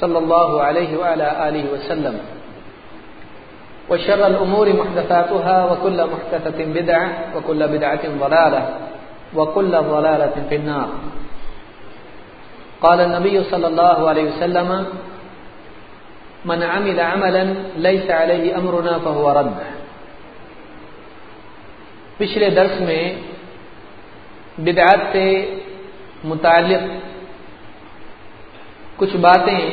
صلى الله عليه وعلى آله وسلم. وشر الأمور محدثاتها وكل محدثة بدعة وكل بدعة ضلالة وكل ضلالة في النار. قال النبي صلى الله عليه وسلم من عمل عملا ليس عليه أمرنا فهو رد. پچھلے درس میں بدعات سے متعلق کچھ باتیں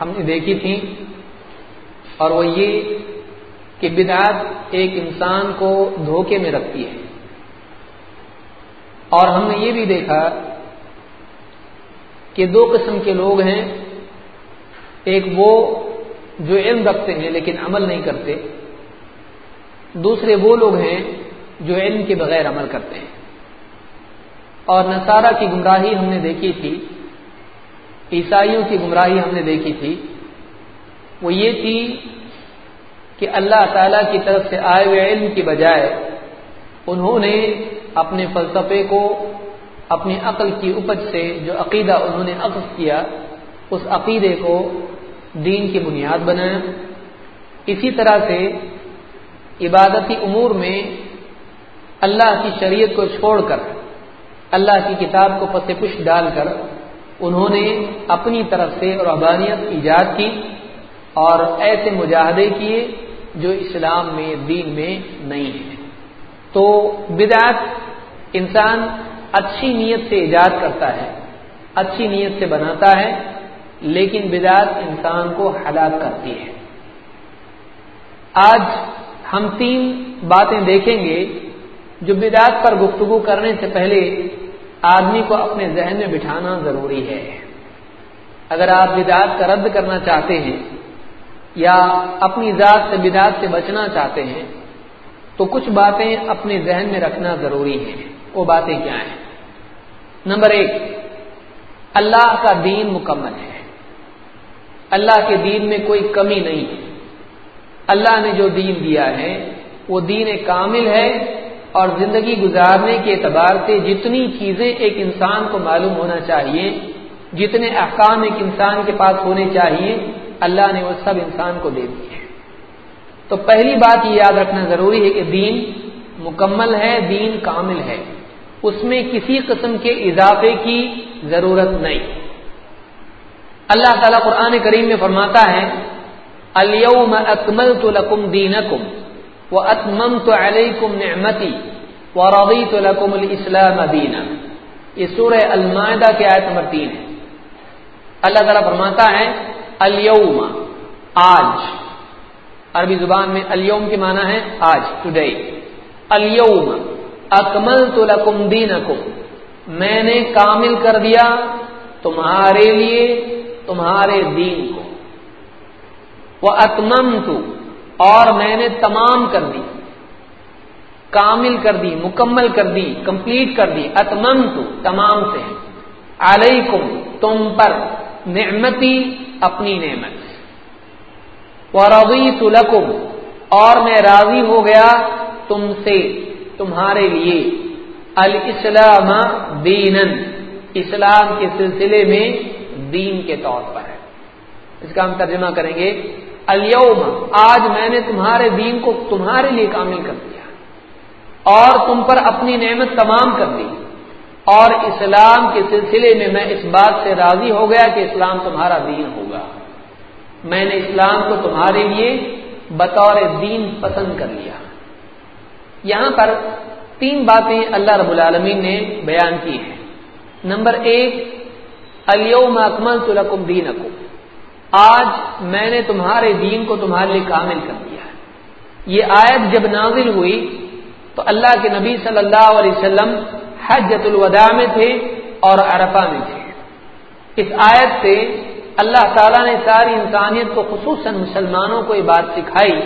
ہم نے دیکھی تھیں اور وہ یہ کہ بدعات ایک انسان کو دھوکے میں رکھتی ہے۔ اور ہم نے یہ بھی دیکھا کہ دو قسم کے لوگ ہیں، ایک وہ جو علم رکھتے ہیں لیکن عمل نہیں کرتے، دوسرے وہ لوگ ہیں جو علم کے بغیر عمل کرتے ہیں۔ اور نصارہ کی گمراہی ہم نے دیکھی تھی عیسائیوں کی گمراہی ہم نے دیکھی تھی۔ وہ یہ تھی کہ اللہ تعالی کی طرف سے آئے ہوئے علم کی بجائے انہوں نے اپنے فلسفے کو اپنی عقل کی اپج سے جو عقیدہ انہوں نے عقص کیا، اس عقیدے کو دین کی بنیاد بنایا۔ اسی طرح سے عبادتی امور میں اللہ کی شریعت کو چھوڑ کر، اللہ کی کتاب کو پس پش ڈال کر انہوں نے اپنی طرف سے رحبانیت ایجاد کی اور ایسے مجاہدے کیے جو اسلام میں، دین میں نہیں ہے تو بدعت انسان اچھی نیت سے ایجاد کرتا ہے، اچھی نیت سے بناتا ہے، لیکن بدعت انسان کو ہلاک کرتی ہے۔ آج ہم تین باتیں دیکھیں گے جو بدعت پر گفتگو کرنے سے پہلے آدمی کو اپنے ذہن میں بٹھانا ضروری ہے۔ اگر آپ بدعت کا رد کرنا چاہتے ہیں یا اپنی ذات سے بدعت سے بچنا چاہتے ہیں، تو کچھ باتیں اپنے ذہن میں رکھنا ضروری ہے وہ باتیں کیا ہیں؟ نمبر ایک، اللہ کا دین مکمل ہے۔ اللہ کے دین میں کوئی کمی نہیں۔ ہے اللہ نے جو دین دیا ہے، وہ دین کامل ہے اور زندگی گزارنے کے اعتبار سے جتنی چیزیں ایک انسان کو معلوم ہونا چاہیے، جتنے احکام ایک انسان کے پاس ہونے چاہیے، اللہ نے وہ سب انسان کو دے دیے تو پہلی بات یہ یاد رکھنا ضروری ہے کہ دین مکمل ہے، دین کامل ہے۔ اس میں کسی قسم کے اضافے کی ضرورت نہیں۔ اللہ تعالیٰ قرآن کریم میں فرماتا ہے، اليوم اکملت لکم دینکم واتممت علیکم نعمتی ورضیت لکم الاسلام دینا یہ سورہ المائدہ کی آیت نمبر تین ہے۔ اللہ تعالیٰ فرماتا ہے، اليوم، آج۔ عربی زبان میں اليوم کے معنی ہے آج ٹوڈے اليوم اکملت لکم دینکم میں نے کامل کر دیا تمہارے لیے، تمہارے دین کو۔ وہ اتمم اور میں نے تمام کر دی، کامل کر دی، مکمل کر دی، کمپلیٹ کر دی اتمم تمام سے۔ علیکم، تم پر نعمتی اپنی نعمت۔ ورضیت لکم، اور میں راضی ہو گیا تم سے، تمہارے لیے۔ الاسلام دینن اسلام کے سلسلے میں دین کے طور پر۔ ہے اس کا ہم ترجمہ کریں گے۔ اليوم آج میں نے تمہارے دین کو تمہارے لیے کامل کر دیا اور تم پر اپنی نعمت تمام کر دی اور اسلام کے سلسلے میں میں اس بات سے راضی ہو گیا کہ اسلام تمہارا دین ہوگا۔ میں نے اسلام کو تمہارے لیے بطور دین پسند کر لیا۔ یہاں پر تین باتیں اللہ رب العالمین نے بیان کی ہیں۔ نمبر ایک، اليوم اکمل لکم دینکم۔ آج میں نے تمہارے دین کو تمہارے لیے کامل کر دیا یہ آیت جب نازل ہوئی تو اللہ کے نبی صلی اللہ علیہ وسلم حجت الوداع میں تھے اور عرفہ میں تھے۔ اس آیت سے اللہ تعالیٰ نے ساری انسانیت کو خصوصاً مسلمانوں کو یہ بات سکھائی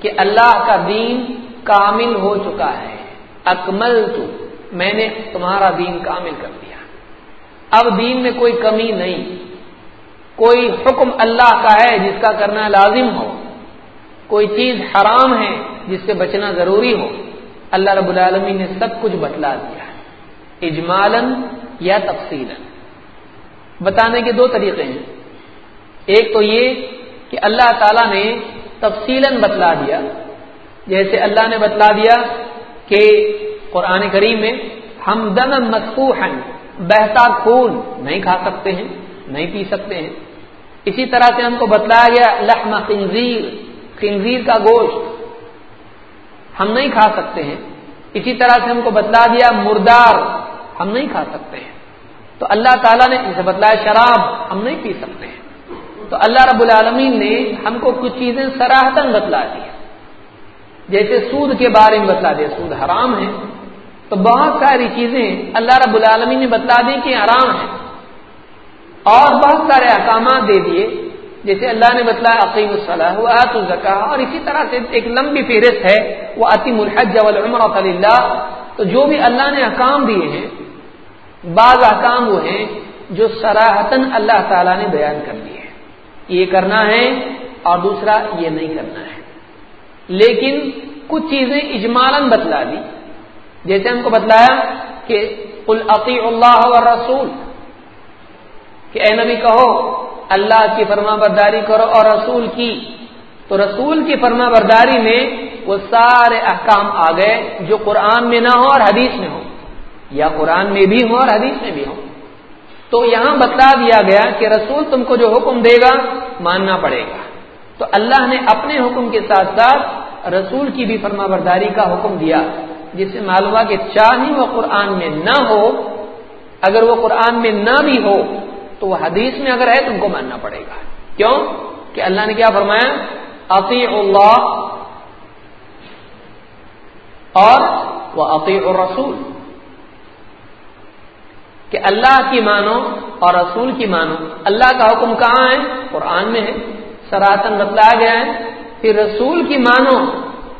کہ اللہ کا دین کامل ہو چکا ہے۔ اکمل تو میں نے تمہارا دین کامل کر دیا۔ اب دین میں کوئی کمی نہیں۔ کوئی حکم اللہ کا ہے جس کا کرنا لازم ہو، کوئی چیز حرام ہے جس سے بچنا ضروری ہو، اللہ رب العالمین نے سب کچھ بتلا دیا اجمالن یا تفصیل بتانے کے دو طریقے ہیں۔ ایک تو یہ کہ اللہ تعالی نے تفصیل بتلا دیا۔ جیسے اللہ نے بتلا دیا کہ قرآن کریم میں ہم دم مسکو بہتا خون نہیں کھا سکتے ہیں۔ نہیں پی سکتے ہیں۔ اسی طرح سے ہم کو بتلایا گیا، لحم خنزیر خنزیر کا گوشت ہم نہیں کھا سکتے ہیں۔ اسی طرح سے ہم کو بتلا دیا مردار ہم نہیں کھا سکتے ہیں۔ تو اللہ تعالیٰ نے اسے بتلایا، شراب ہم نہیں پی سکتے ہیں۔ تو اللہ رب العالمین نے ہم کو کچھ چیزیں سراہتن بتلا دی جیسے سود کے بارے میں بتلا دیا، سود حرام ہے۔ تو بہت ساری چیزیں اللہ رب العالمین نے بتلا دی کہ حرام ہے۔ اور بہت سارے احکامات دے دیے۔ جیسے اللہ نے بتلایا عقیم الصلاح الزکا اور اسی طرح سے ایک لمبی فہرست ہے وہ عطیم الحج والعمرۃ اللہ تو جو بھی اللہ نے احکام دیے ہیں، بعض احکام وہ ہیں جو سراہتن اللہ تعالیٰ نے بیان کر دیے یہ کرنا ہے اور دوسرا یہ نہیں کرنا ہے۔ لیکن کچھ چیزیں اجمالن بتلا دی۔ جیسے ہم کو بتلایا کہ العقی اللہ و رسول کہ اے نبی کہو، اللہ کی فرما برداری کرو اور رسول کی۔ تو رسول کی فرما برداری میں وہ سارے احکام آ گئے جو قرآن میں نہ ہو اور حدیث میں ہو یا قرآن میں بھی ہو اور حدیث میں بھی ہو تو یہاں بتلا دیا گیا کہ رسول تم کو جو حکم دے گا، ماننا پڑے گا۔ تو اللہ نے اپنے حکم کے ساتھ ساتھ رسول کی بھی فرما برداری کا حکم دیا، جس سے معلوم ہوا کہ چاہے وہ قرآن میں نہ ہو، اگر وہ قرآن میں نہ بھی ہو تو وہ حدیث میں اگر ہے تم کو ماننا پڑے گا۔ کیوں؟ کہ اللہ نے کیا فرمایا؟ عقی اللہ اور وہ عقی الرسول۔ کہ اللہ کی مانو اور رسول کی مانو۔ اللہ کا حکم کہاں ہے؟ قرآن میں ہے۔ سراتن بتلایا گیا ہے۔ پھر رسول کی مانو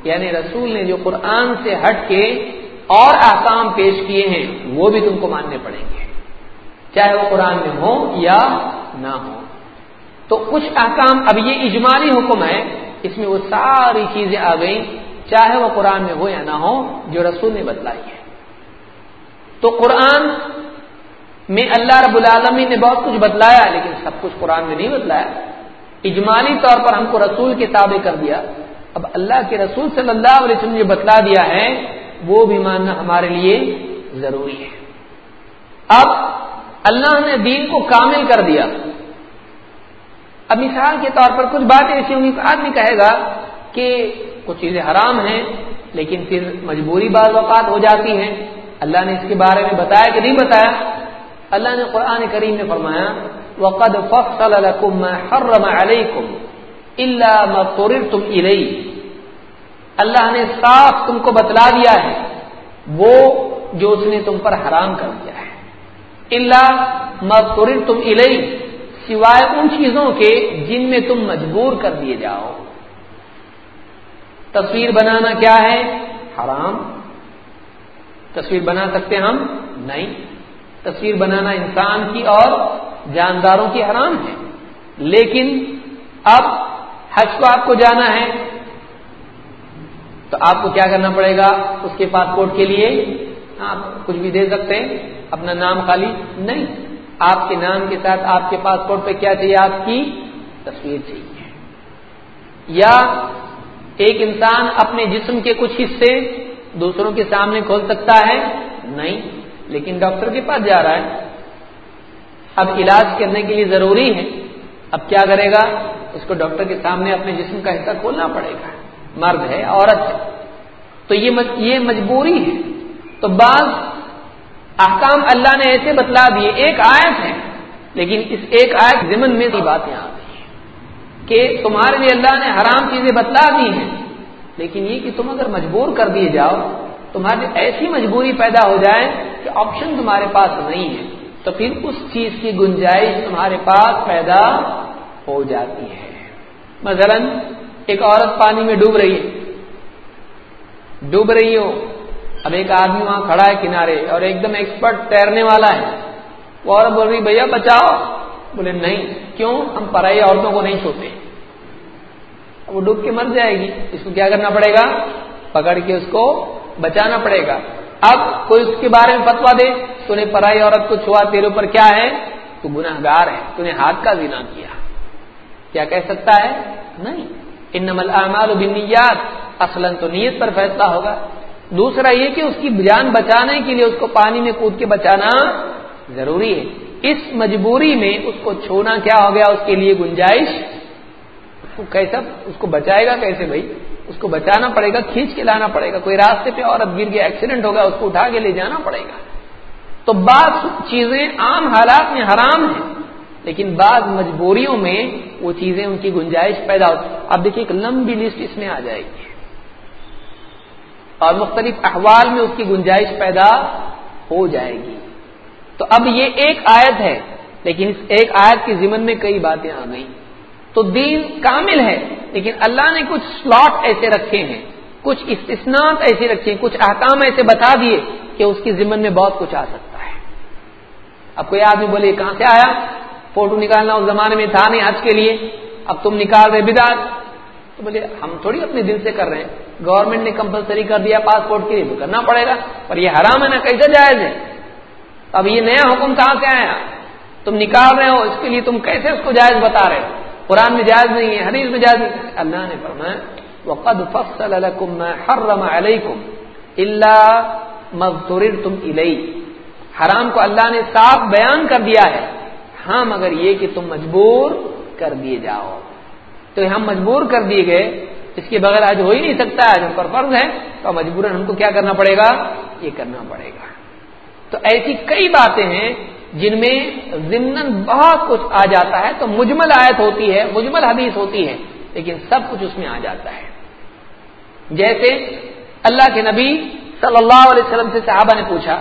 یعنی رسول نے جو قرآن سے ہٹ کے اور احکام پیش کیے ہیں، وہ بھی تم کو ماننے پڑیں گے۔ چاہے وہ قرآن میں ہو یا نہ ہو تو کچھ احکام اب یہ اجمالی حکم ہے، اس میں وہ ساری چیزیں آ گئیں، چاہے وہ قرآن میں ہو یا نہ ہو جو رسول نے بتلائی ہے۔ تو قرآن میں اللہ رب العالمین نے بہت کچھ بتلایا، لیکن سب کچھ قرآن میں نہیں بتلایا۔ اجمالی طور پر ہم کو رسول کے تابع کر دیا۔ اب اللہ کے رسول صلی اللہ علیہ وسلم جو بتلا دیا ہے، وہ بھی ماننا ہمارے لیے ضروری ہے۔ اب اللہ نے دین کو کامل کر دیا۔ اب مثال کے طور پر کچھ باتیں ایسی ہوں گی آدمی کہے گا کہ کچھ چیزیں حرام ہیں، لیکن پھر مجبوری بعض اوقات ہو جاتی ہیں۔ اللہ نے اس کے بارے میں بتایا کہ نہیں بتایا؟ اللہ نے قرآن کریم میں فرمایا، وقد فصل لكم ما حرم عليكم الا ما اضطررتم اليه اللہ نے صاف تم کو بتلا دیا ہے، وہ جو اس نے تم پر حرام کر دیا۔ اللہ مغرر تم الئی سوائے ان چیزوں کے جن میں تم مجبور کر دیے جاؤ۔ تصویر بنانا کیا ہے؟ حرام۔ تصویر بنا سکتے ہم؟ نہیں۔ تصویر بنانا انسان کی اور جانداروں کی حرام ہے۔ لیکن اب حج کو آپ کو جانا ہے۔ تو آپ کو کیا کرنا پڑے گا؟ اس کے پاسپورٹ کے لیے۔ آپ کچھ بھی دے سکتے ہیں۔ اپنا نام خالی نہیں۔ آپ کے نام کے ساتھ آپ کے پاسپورٹ پہ کیا چاہیے؟ آپ کی تصویر چاہیے۔ یا ایک انسان اپنے جسم کے کچھ حصے دوسروں کے سامنے کھول سکتا ہے؟ نہیں۔ لیکن ڈاکٹر کے پاس جا رہا ہے۔ اب علاج کرنے کے لیے ضروری ہے۔ اب کیا کرے گا؟ اس کو ڈاکٹر کے سامنے اپنے جسم کا حصہ کھولنا پڑے گا۔ مرد ہے، عورت ہے۔ تو یہ مجبوری ہے۔ تو بعض احکام اللہ نے ایسے بتلا دیے، ایک آیت ہے، لیکن اس ایک آیت ضمن میں باتیں آ گئی ہیں کہ تمہارے لیے اللہ نے حرام چیزیں بتلا دی ہیں، لیکن یہ کہ تم اگر مجبور کر دیے جاؤ، تمہاری ایسی مجبوری پیدا ہو جائے کہ آپشن تمہارے پاس نہیں ہے، تو پھر اس چیز کی گنجائش تمہارے پاس پیدا ہو جاتی ہے۔ مثلا ایک عورت پانی میں ڈوب رہی ہے۔ ڈوب رہی ہو اب ایک آدمی وہاں کھڑا ہے کنارے اور ایک دم ایکسپرٹ تیرنے والا ہے۔ وہ عورت بول رہی بھیا بچاؤ۔ بولے، نہیں، کیوں؟ ہم پرائی عورتوں کو نہیں چھوتے۔ وہ ڈوب کے مر جائے گی۔ اس کو کیا کرنا پڑے گا؟ پکڑ کے اس کو بچانا پڑے گا۔ اب کوئی اس کے بارے میں فتوا دے، تو نے پرائی عورت کو چھوا، تیرے اوپر کیا ہے؟ تو گناہ گار ہے، تو نے ہاتھ کا زنا کیا۔ کیا کہہ سکتا ہے؟ نہیں۔ ان نمل اعمال و بنیاد اصل تو نیت پر فیصلہ ہوگا۔ دوسرا یہ کہ اس کی جان بچانے کے لیے اس کو پانی میں کود کے بچانا ضروری ہے۔ اس مجبوری میں اس کو چھونا کیا ہو گیا اس کے لیے گنجائش؟ کیسا؟ اس کو بچائے گا کیسے بھائی؟ اس کو بچانا پڑے گا، کھینچ کے لانا پڑے گا۔ کوئی راستے پہ عورت گر گیا ایکسیڈنٹ ہوگا اس کو اٹھا کے لے جانا پڑے گا۔ تو بعض چیزیں عام حالات میں حرام ہیں، لیکن بعض مجبوریوں میں وہ چیزیں ان کی گنجائش پیدا ہوتی اب دیکھیے ایک لمبی لسٹ اس میں آ جائے گی۔ اور مختلف احوال میں اس کی گنجائش پیدا ہو جائے گی۔ تو اب یہ ایک آیت ہے، لیکن اس ایک آیت کی ضمن میں کئی باتیں آ گئیں۔ تو دین کامل ہے، لیکن اللہ نے کچھ سلاٹ ایسے رکھے ہیں، کچھ استثنات ایسے رکھے ہیں، کچھ احکام ایسے بتا دیے کہ اس کی ضمن میں بہت کچھ آ سکتا ہے۔ اب کوئی آدمی بولے کہاں سے آیا؟ فوٹو نکالنا اس زمانے میں تھا نہیں، آج کے لیے۔ اب تم نکال رہے بداج تو بولے ہم تھوڑی اپنے دل سے کر رہے ہیں۔ گورنمنٹ نے کمپلسری کر دیا پاسپورٹ کے لیے، تو کرنا پڑے گا۔ پر یہ حرام ہے نا، کیسے جائز ہے؟ اب یہ نیا حکم کہاں سے آیا؟ تم نکال رہے ہو، اس کے لیے تم کیسے اس کو جائز بتا رہے ہو؟ قرآن میں جائز نہیں ہے، حدیث میں جائز نہیں اللہ نے فرمایا، وقد فصل لكم ما حرم عليكم الا ما اضطررتم اليه حرام کو اللہ نے صاف بیان کر دیا ہے۔ ہاں مگر یہ کہ تم مجبور کر دیے جاؤ۔ تو ہم مجبور کر دیے گئے، اس کے بغیر آج ہو ہی نہیں سکتا ہے ہم پر فرض ہے، تو مجبور ہم کو کیا کرنا پڑے گا؟ یہ کرنا پڑے گا۔ تو ایسی کئی باتیں ہیں جن میں ضمن بہت کچھ آ جاتا ہے، تو مجمل آیت ہوتی ہے، مجمل حدیث ہوتی ہے، لیکن سب کچھ اس میں آ جاتا ہے۔ جیسے اللہ کے نبی صلی اللہ علیہ وسلم سے صحابہ نے پوچھا،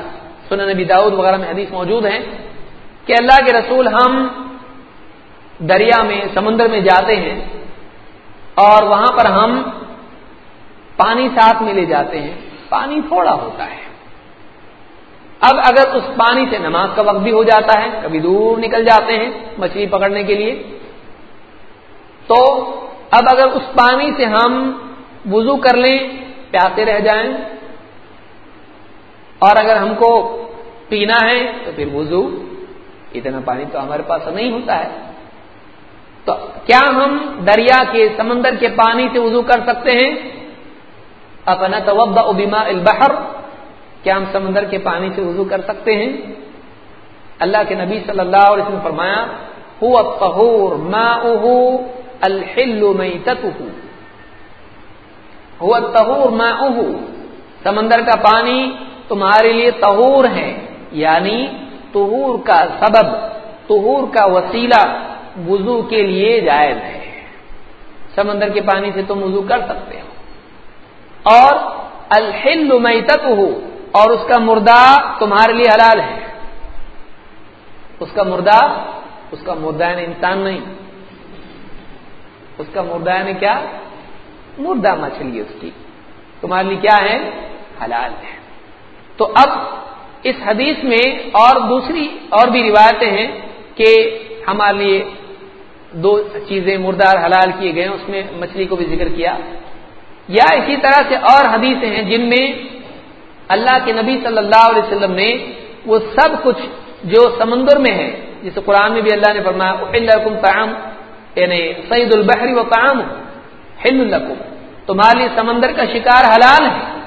سنن نبی داؤد وغیرہ میں حدیث موجود ہیں، کہ اللہ کے رسول ہم دریا میں، سمندر میں جاتے ہیں اور وہاں پر ہم پانی ساتھ میں لے جاتے ہیں۔ پانی تھوڑا ہوتا ہے۔ اب اگر اس پانی سے نماز کا وقت بھی ہو جاتا ہے، کبھی دور نکل جاتے ہیں مچھلی پکڑنے کے لیے۔ تو اب اگر اس پانی سے ہم وضو کر لیں پیاسے رہ جائیں۔ اور اگر ہم کو پینا ہے، تو پھر وضو۔ اتنا پانی تو ہمارے پاس نہیں ہوتا ہے۔ تو کیا ہم دریا کے سمندر کے پانی سے وضو کر سکتے ہیں؟ اپنا توبہ ابیما البحر، کیا ہم سمندر کے پانی سے وضو کر سکتے ہیں؟ اللہ کے نبی صلی اللہ علیہ وسلم فرمایا ہو تہور الحل ہوا تہور ماؤ سمندر کا پانی تمہارے لیے تہور ہے یعنی تہور کا سبب تہور کا وسیلہ وضو کے لیے جائز ہے۔ سمندر کے پانی سے تم وضو کر سکتے ہو۔ اور الحل میتت ہو اور اس کا مردہ تمہارے لیے حلال ہے۔ اس کا مردہ، اس کا مردہ یعنی انسان نہیں۔ اس کا مردہ یعنی کیا؟ مردہ مچھلی اس کی۔ تمہارے لیے کیا ہے؟ حلال ہے۔ تو اب اس حدیث میں اور دوسری اور بھی روایتیں ہیں کہ ہمارے لیے دو چیزیں مردار حلال کیے گئے اس میں مچھلی کو بھی ذکر کیا۔ یا اسی طرح سے اور حدیثیں ہیں جن میں اللہ کے نبی صلی اللہ علیہ وسلم نے وہ سب کچھ جو سمندر میں ہے، جسے قرآن میں بھی اللہ نے فرمایا تعام یعنی سعید البحری و تعام ہند القم تمہارے لیے سمندر کا شکار حلال ہے۔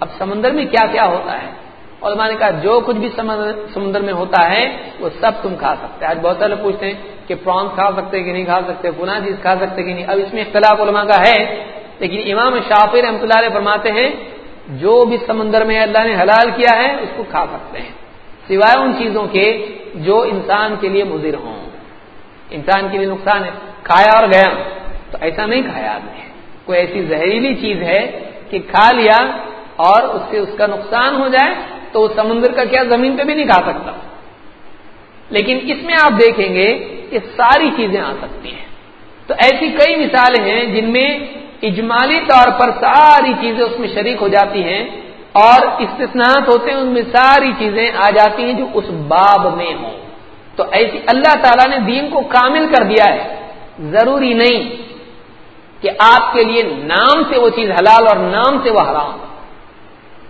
اب سمندر میں کیا کیا ہوتا ہے؟ علماء نے کہا جو کچھ بھی سمندر میں ہوتا ہے، وہ سب تم کھا سکتے آج بہت سارے پوچھتے ہیں کہ پرانس کھا سکتے کہ نہیں کھا سکتے پنا چیز کھا سکتے کہ نہیں؟ اب اس میں اختلاف علماء کا ہے، لیکن امام شافی رحمۃ اللہ علیہ فرماتے ہیں، جو بھی سمندر میں اللہ نے حلال کیا ہے، اس کو کھا سکتے ہیں۔ سوائے ان چیزوں کے جو انسان کے لیے مضر ہوں۔ انسان کے لیے نقصان ہے۔ کھایا اور گیا، تو ایسا نہیں کھایا آدمی۔ کوئی ایسی زہریلی چیز ہے کہ کھا لیا اور اس سے اس کا نقصان ہو جائے تو وہ سمندر کا کیا زمین پہ بھی نہیں کھا سکتا؟ لیکن اس میں آپ دیکھیں گے کہ ساری چیزیں آ سکتی ہیں۔ تو ایسی کئی مثالیں ہیں جن میں اجمالی طور پر ساری چیزیں اس میں شریک ہو جاتی ہیں اور استثناءات ہوتے ہیں، ان میں ساری چیزیں آ جاتی ہیں جو اس باب میں ہوں۔ تو ایسی اللہ تعالیٰ نے دین کو کامل کر دیا ہے۔ ضروری نہیں کہ آپ کے لیے نام سے وہ چیز حلال اور نام سے وہ حرام۔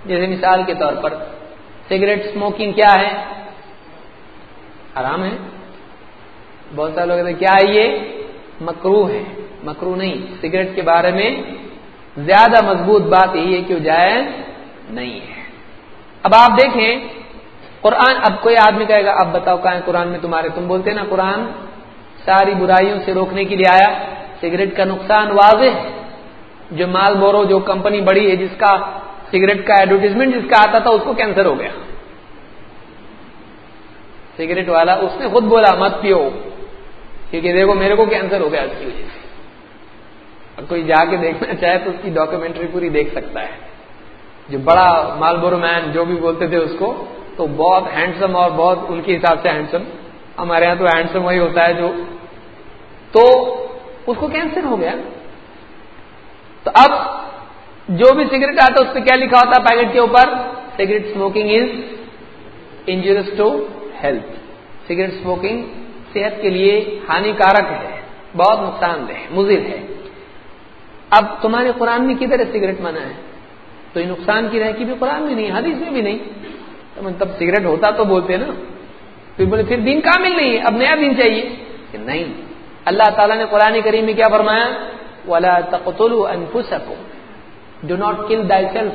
جیسے مثال کے طور پر سگریٹ اسموکنگ کیا ہے؟ حرام ہے۔ بہت سارے لوگ کہتے کیا ہے یہ؟ مکرو ہے۔ مکرو نہیں، سگریٹ کے بارے میں زیادہ مضبوط بات یہی ہے کہ وہ جائز نہیں ہے۔ اب آپ دیکھیں، قرآن، اب کوئی آدمی کہے گا، اب بتاؤ کہاں قرآن میں تمہارے؟ تم بولتے نا، قرآن ساری برائیوں سے روکنے کے لیے آیا۔ سگریٹ کا نقصان واضح ہے۔ جو مال بورو، جو کمپنی بڑی ہے، جس کا سگریٹ کا ایڈورٹیزمنٹ جس کا آتا تھا اس کو کینسر ہو گیا۔ سگریٹ والا اس نے خود بولا، مت پیو، کیونکہ دیکھو میرے کو کینسر ہو گیا اس کی وجہ سے۔ اب کوئی جا کے دیکھنا چاہے تو اس کی ڈاکومنٹری پوری دیکھ سکتا ہے۔ جو بڑا مالبورو مین جو بھی بولتے تھے اس کو، تو بہت ہینڈسم اور بہت ان کے حساب سے ہینڈسم ہمارے یہاں تو ہینڈسم وہی ہوتا ہے جو۔ تو اس کو کینسر ہو گیا۔ تو اب جو بھی سگریٹ آتا ہے اس پہ کیا لکھا ہوتا ہے پیکٹ کے اوپر? Cigarette smoking is injurious to health cigarette smoking صحت کے لیے ہانیکارک ہے، بہت نقصان دہ مضر ہے۔ اب تمہارے قرآن میں کدھر ہے سگریٹ منع ہے؟ تو یہ نقصان کی رہ کی بھی قرآن میں نہیں، حدیث میں بھی نہیں۔ تب مطلب سگریٹ ہوتا تو بولتے نا۔ پھر بولے، پھر دین کامل نہیں ہے، اب نیا دین چاہیے۔ کہ نہیں۔ اللہ تعالیٰ نے قرآن کریم میں کیا فرمایا؟ ولا تقتل انفسکم ڈو ناٹ کل دائی سیلف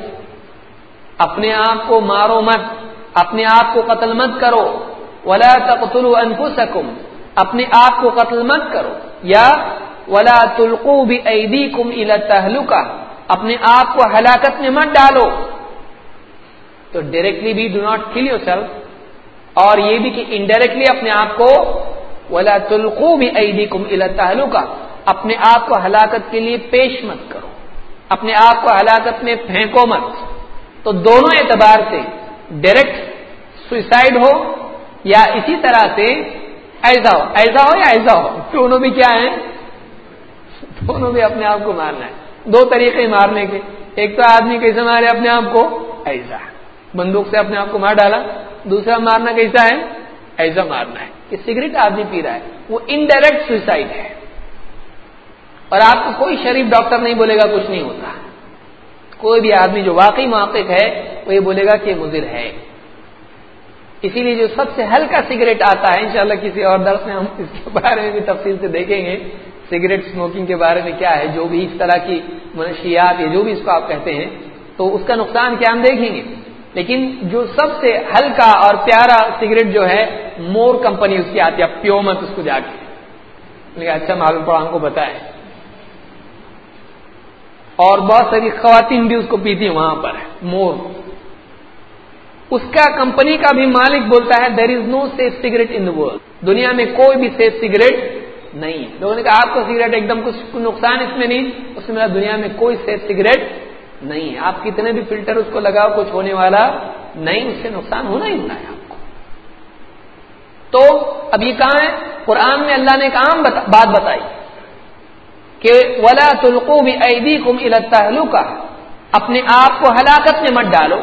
اپنے آپ کو مارو مت. اپنے آپ کو قتل مت کرو. ولا تقتل انفسکم اپنے آپ کو قتل مت کرو. یا ولا تلقو بھی عیدی کم التحلقہ اپنے آپ کو ہلاکت میں مت ڈالو. تو ڈائریکٹلی بھی do not kill yourself اور یہ بھی کہ انڈائریکٹلی اپنے آپ کو ولا تلقو بھی عیدی کم التحلقہ اپنے آپ کو ہلاکت کے لیے پیش مت کرو. اپنے آپ کو ہلاکت میں پھینکو مت۔ تو دونوں اعتبار سے ڈائریکٹ سوئسائڈ ہو یا اسی طرح سے ایسا ہو۔ ایسا ہو یا ایسا ہو؟ دونوں بھی کیا ہے دونوں بھی اپنے آپ کو مارنا ہے۔ دو طریقے مارنے کے۔ ایک تو آدمی کیسے مارے اپنے آپ کو؟ ایسا بندوق سے اپنے آپ کو مار ڈالا۔ دوسرا مارنا کیسا ہے؟ ایسا مارنا ہے۔ کہ سگریٹ آدمی پی رہا ہے۔ وہ انڈائریکٹ سوسائڈ ہے۔ اور آپ کو کوئی شریف ڈاکٹر نہیں بولے گا، کچھ نہیں ہوتا۔ کوئی بھی آدمی جو واقعی موقف ہے، وہ یہ بولے گا کہ مضر ہے۔ اسی لیے جو سب سے ہلکا سگریٹ آتا ہے، انشاءاللہ کسی اور درس میں ہم اس کے بارے میں بھی تفصیل سے دیکھیں گے۔ سگریٹ اسموکنگ کے بارے میں کیا ہے، جو بھی اس طرح کی منشیات یا جو بھی اس کو آپ کہتے ہیں، تو اس کا نقصان کیا ہم دیکھیں گے۔ لیکن جو سب سے ہلکا اور پیارا سگریٹ جو ہے، مور کمپنی اس کی آتی ہے پیومت اس کو جا کے اچھا معلوم پڑا، ہم کو بتائے اور بہت ساری خواتین بھی اس کو پیتی ہیں وہاں پر، مور۔ اس کا کمپنی کا بھی مالک بولتا ہے there is no safe cigarette in world دنیا میں کوئی بھی سیف سگریٹ نہیں ہے۔ لوگوں نے کہا، آپ کا سگریٹ ایک دم کچھ نقصان اس میں نہیں، اس میں دنیا میں کوئی سیف سگریٹ نہیں ہے۔ آپ کتنے بھی فلٹر اس کو لگاؤ، کچھ ہونے والا نہیں، اس سے نقصان ہونا ہی ہونا ہے آپ کو۔ تو اب یہ کہاں ہے؟ قرآن میں اللہ نے ایک عام بات بتائی۔ کہ ولا تلقو بھی عیدی کم کا اپنے آپ کو ہلاکت میں مت ڈالو۔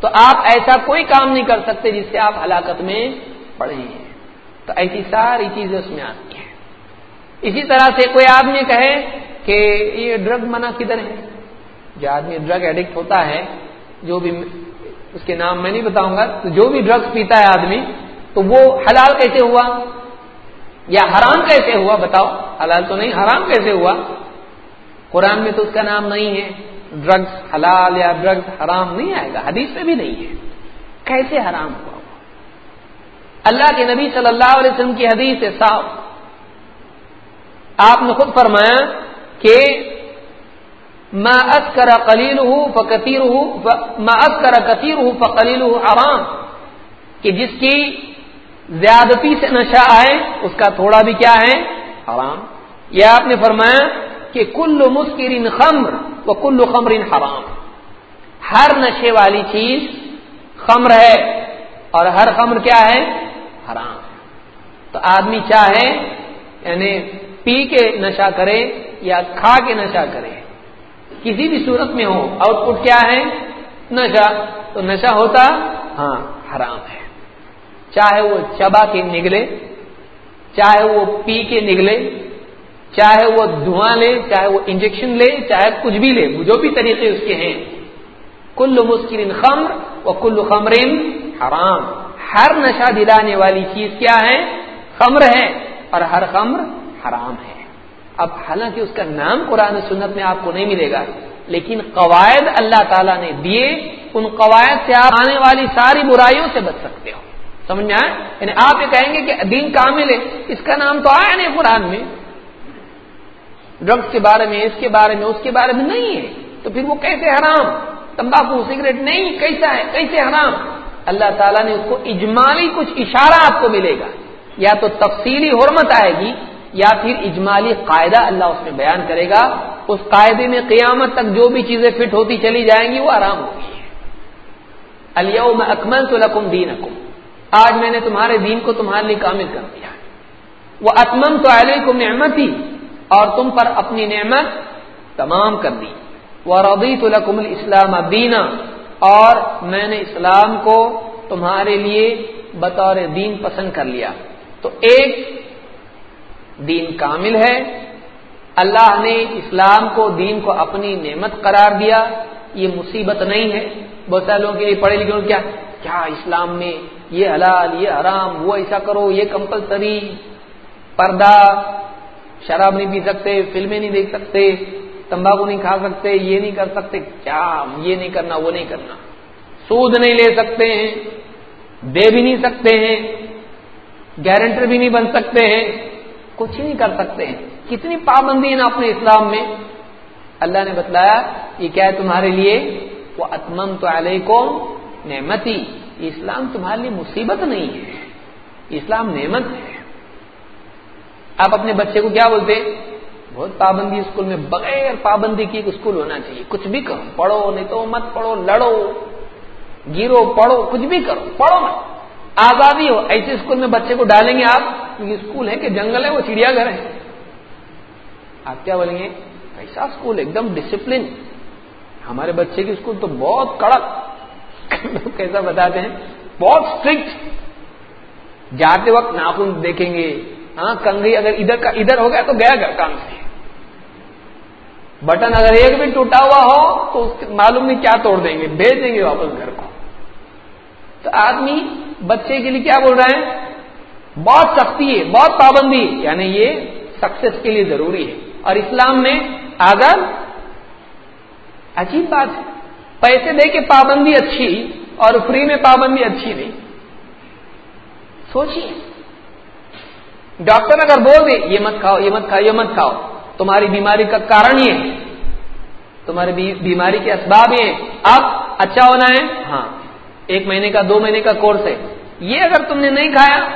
تو آپ ایسا کوئی کام نہیں کر سکتے جس سے آپ ہلاکت میں پڑے ہیں۔ تو ایسی ساری چیزیں اس میں آتی ہیں۔ اسی طرح سے کوئی آدمی کہے کہ یہ ڈرگ منع کدھر ہے؟ جو آدمی ڈرگ ایڈکٹ ہوتا ہے، جو بھی اس کے نام میں نہیں بتاؤں گا، تو جو بھی ڈرگس پیتا ہے آدمی، تو وہ حلال کیسے ہوا؟ یا حرام کیسے ہوا بتاؤ؟ حلال تو نہیں، حرام کیسے ہوا؟ قرآن میں تو اس کا نام نہیں ہے۔ ڈرگس حلال یا ڈرگس حرام نہیں آئے گا، حدیث میں بھی نہیں ہے۔ کیسے حرام ہوا؟ اللہ کے نبی صلی اللہ علیہ وسلم کی حدیث ہے صاف آپ نے خود فرمایا کہ ما اذکر قلیل ہوں فقیر ہوں ما اذکر کثیر ہوں فقلیل ہوں حرام، کہ جس کی زیادتی سے نشہ آئے، اس کا تھوڑا بھی کیا ہے؟ حرام۔ یہ آپ نے فرمایا کہ کل مسکرین خمر و کل خمر حرام۔ ہر نشے والی چیز خمر ہے اور ہر خمر کیا ہے؟ حرام۔ تو آدمی چاہے یعنی پی کے نشہ کرے یا کھا کے نشہ کرے، کسی بھی صورت میں ہو آؤٹ پٹ کیا ہے؟ نشہ۔ تو نشہ ہوتا ہاں حرام ہے۔ چاہے وہ چبا کے نگلے، چاہے وہ پی کے نگلے، چاہے وہ دھواں لے، چاہے وہ انجیکشن لے، چاہے کچھ بھی لے جو بھی طریقے اس کے ہیں۔ کل مسکرین خمر و کل خمرین حرام۔ ہر نشہ دلانے والی چیز کیا ہے؟ خمر ہے، اور ہر خمر حرام ہے۔ اب حالانکہ اس کا نام قرآن سنت میں آپ کو نہیں ملے گا، لیکن قواعد اللہ تعالیٰ نے دیے، ان قواعد سے آپ آنے والی ساری برائیوں سے بچ سکتے ہو۔ سمجھ آئے؟ یعنی آپ یہ کہیں گے کہ دین کامل ہے۔ اس کا نام تو آیا نہیں قرآن میں۔ ڈرگس کے بارے میں، اس کے بارے میں، اس کے بارے میں نہیں ہے۔ تو پھر وہ کیسے حرام؟ تمباکو، سگریٹ نہیں، کیسا ہے؟ کیسے حرام؟ اللہ تعالیٰ نے اس کو اجمالی کچھ اشارہ آپ کو ملے گا۔ یا تو تفصیلی حرمت آئے گی، یا پھر اجمالی قاعدہ اللہ اس میں بیان کرے گا۔ اس قاعدے میں قیامت تک جو بھی چیزیں فٹ ہوتی چلی جائیں گی، وہ آرام ہوگی میں اکمل تو لکم دین آج میں نے تمہارے دین کو تمہارے لیے کامل کر دیا وہ اتمم تو علیہ نعمت ہی اور تم پر اپنی نعمت تمام کر دی۔ وہ ربی تو لکم الاسلام دینا اور میں نے اسلام کو تمہارے لیے بطور دین پسند کر لیا۔ تو ایک دین کامل ہے۔ اللہ نے اسلام کو، دین کو اپنی نعمت قرار دیا۔ یہ مصیبت نہیں ہے۔ بہت سارے لوگوں کے لیے پڑھے لکھے کیا کیا اسلام میں یہ حلال، یہ حرام، وہ ایسا کرو، یہ کمپلسری پردہ، شراب نہیں پی سکتے، فلمیں نہیں دیکھ سکتے، تمباکو نہیں کھا سکتے، یہ نہیں کر سکتے، کیا؟ یہ نہیں کرنا، وہ نہیں کرنا۔ سود نہیں لے سکتے ہیں، دے بھی نہیں سکتے ہیں گارنٹر بھی نہیں بن سکتے ہیں، کچھ ہی نہیں کر سکتے ہیں۔ کتنی پابندی ہے نا اپنے اسلام میں۔ اللہ نے بتلایا، یہ کیا ہے تمہارے لیے؟ وہ اتمم تو علیہ کو نعمتی اسلام تمہارے لیے مصیبت نہیں ہے۔ اسلام نعمت ہے۔ آپ اپنے بچے کو کیا بولتے بہت پابندی اسکول میں، بغیر پابندی کی اسکول ہونا چاہیے۔ کچھ بھی کرو، پڑھو، نہیں تو مت پڑھو، لڑو، گرو، پڑھو، کچھ بھی کرو، پڑھو مت۔ آزادی ہو۔ ایسے اسکول میں بچے کو ڈالیں گے آپ، کیونکہ اسکول ہے کہ جنگل ہے، وہ چڑیا گھر ہے۔ آپ کیا بولیں گے؟ ایسا اسکول، ایک دم ڈسپلن ہمارے بچے کی اسکول تو بہت کڑک۔ کیسا بتاتے ہیں؟ بہت اسٹرکٹ جاتے وقت ناخن دیکھیں گے. ہاں کنگھی اگر ادھر کا ادھر ہو گیا تو گیا گھر کام سے. بٹن اگر ایک بھی ٹوٹا ہوا ہو تو اس معلوم نہیں کیا توڑ دیں گے. بھیج دیں گے واپس گھر کو. تو آدمی بچے کے لیے کیا بول رہے ہیں بہت سختی ہے، بہت پابندی یعنی یہ سکسیس کے لیے ضروری ہے. اور اسلام میں اگر عجیب بات ہے پیسے دے کے پابندی اچھی اور فری میں پابندی اچھی نہیں۔ سوچیے۔ ڈاکٹر اگر بول دے، یہ مت کھاؤ، یہ مت کھاؤ، یہ مت کھاؤ، تمہاری بیماری کا کارن یہ ہے۔ تمہاری بیماری کے اسباب یہ اب اچھا ہونا ہے؟ ہاں۔ ایک مہینے کا، دو مہینے کا کورس ہے۔ یہ اگر تم نے نہیں کھایا،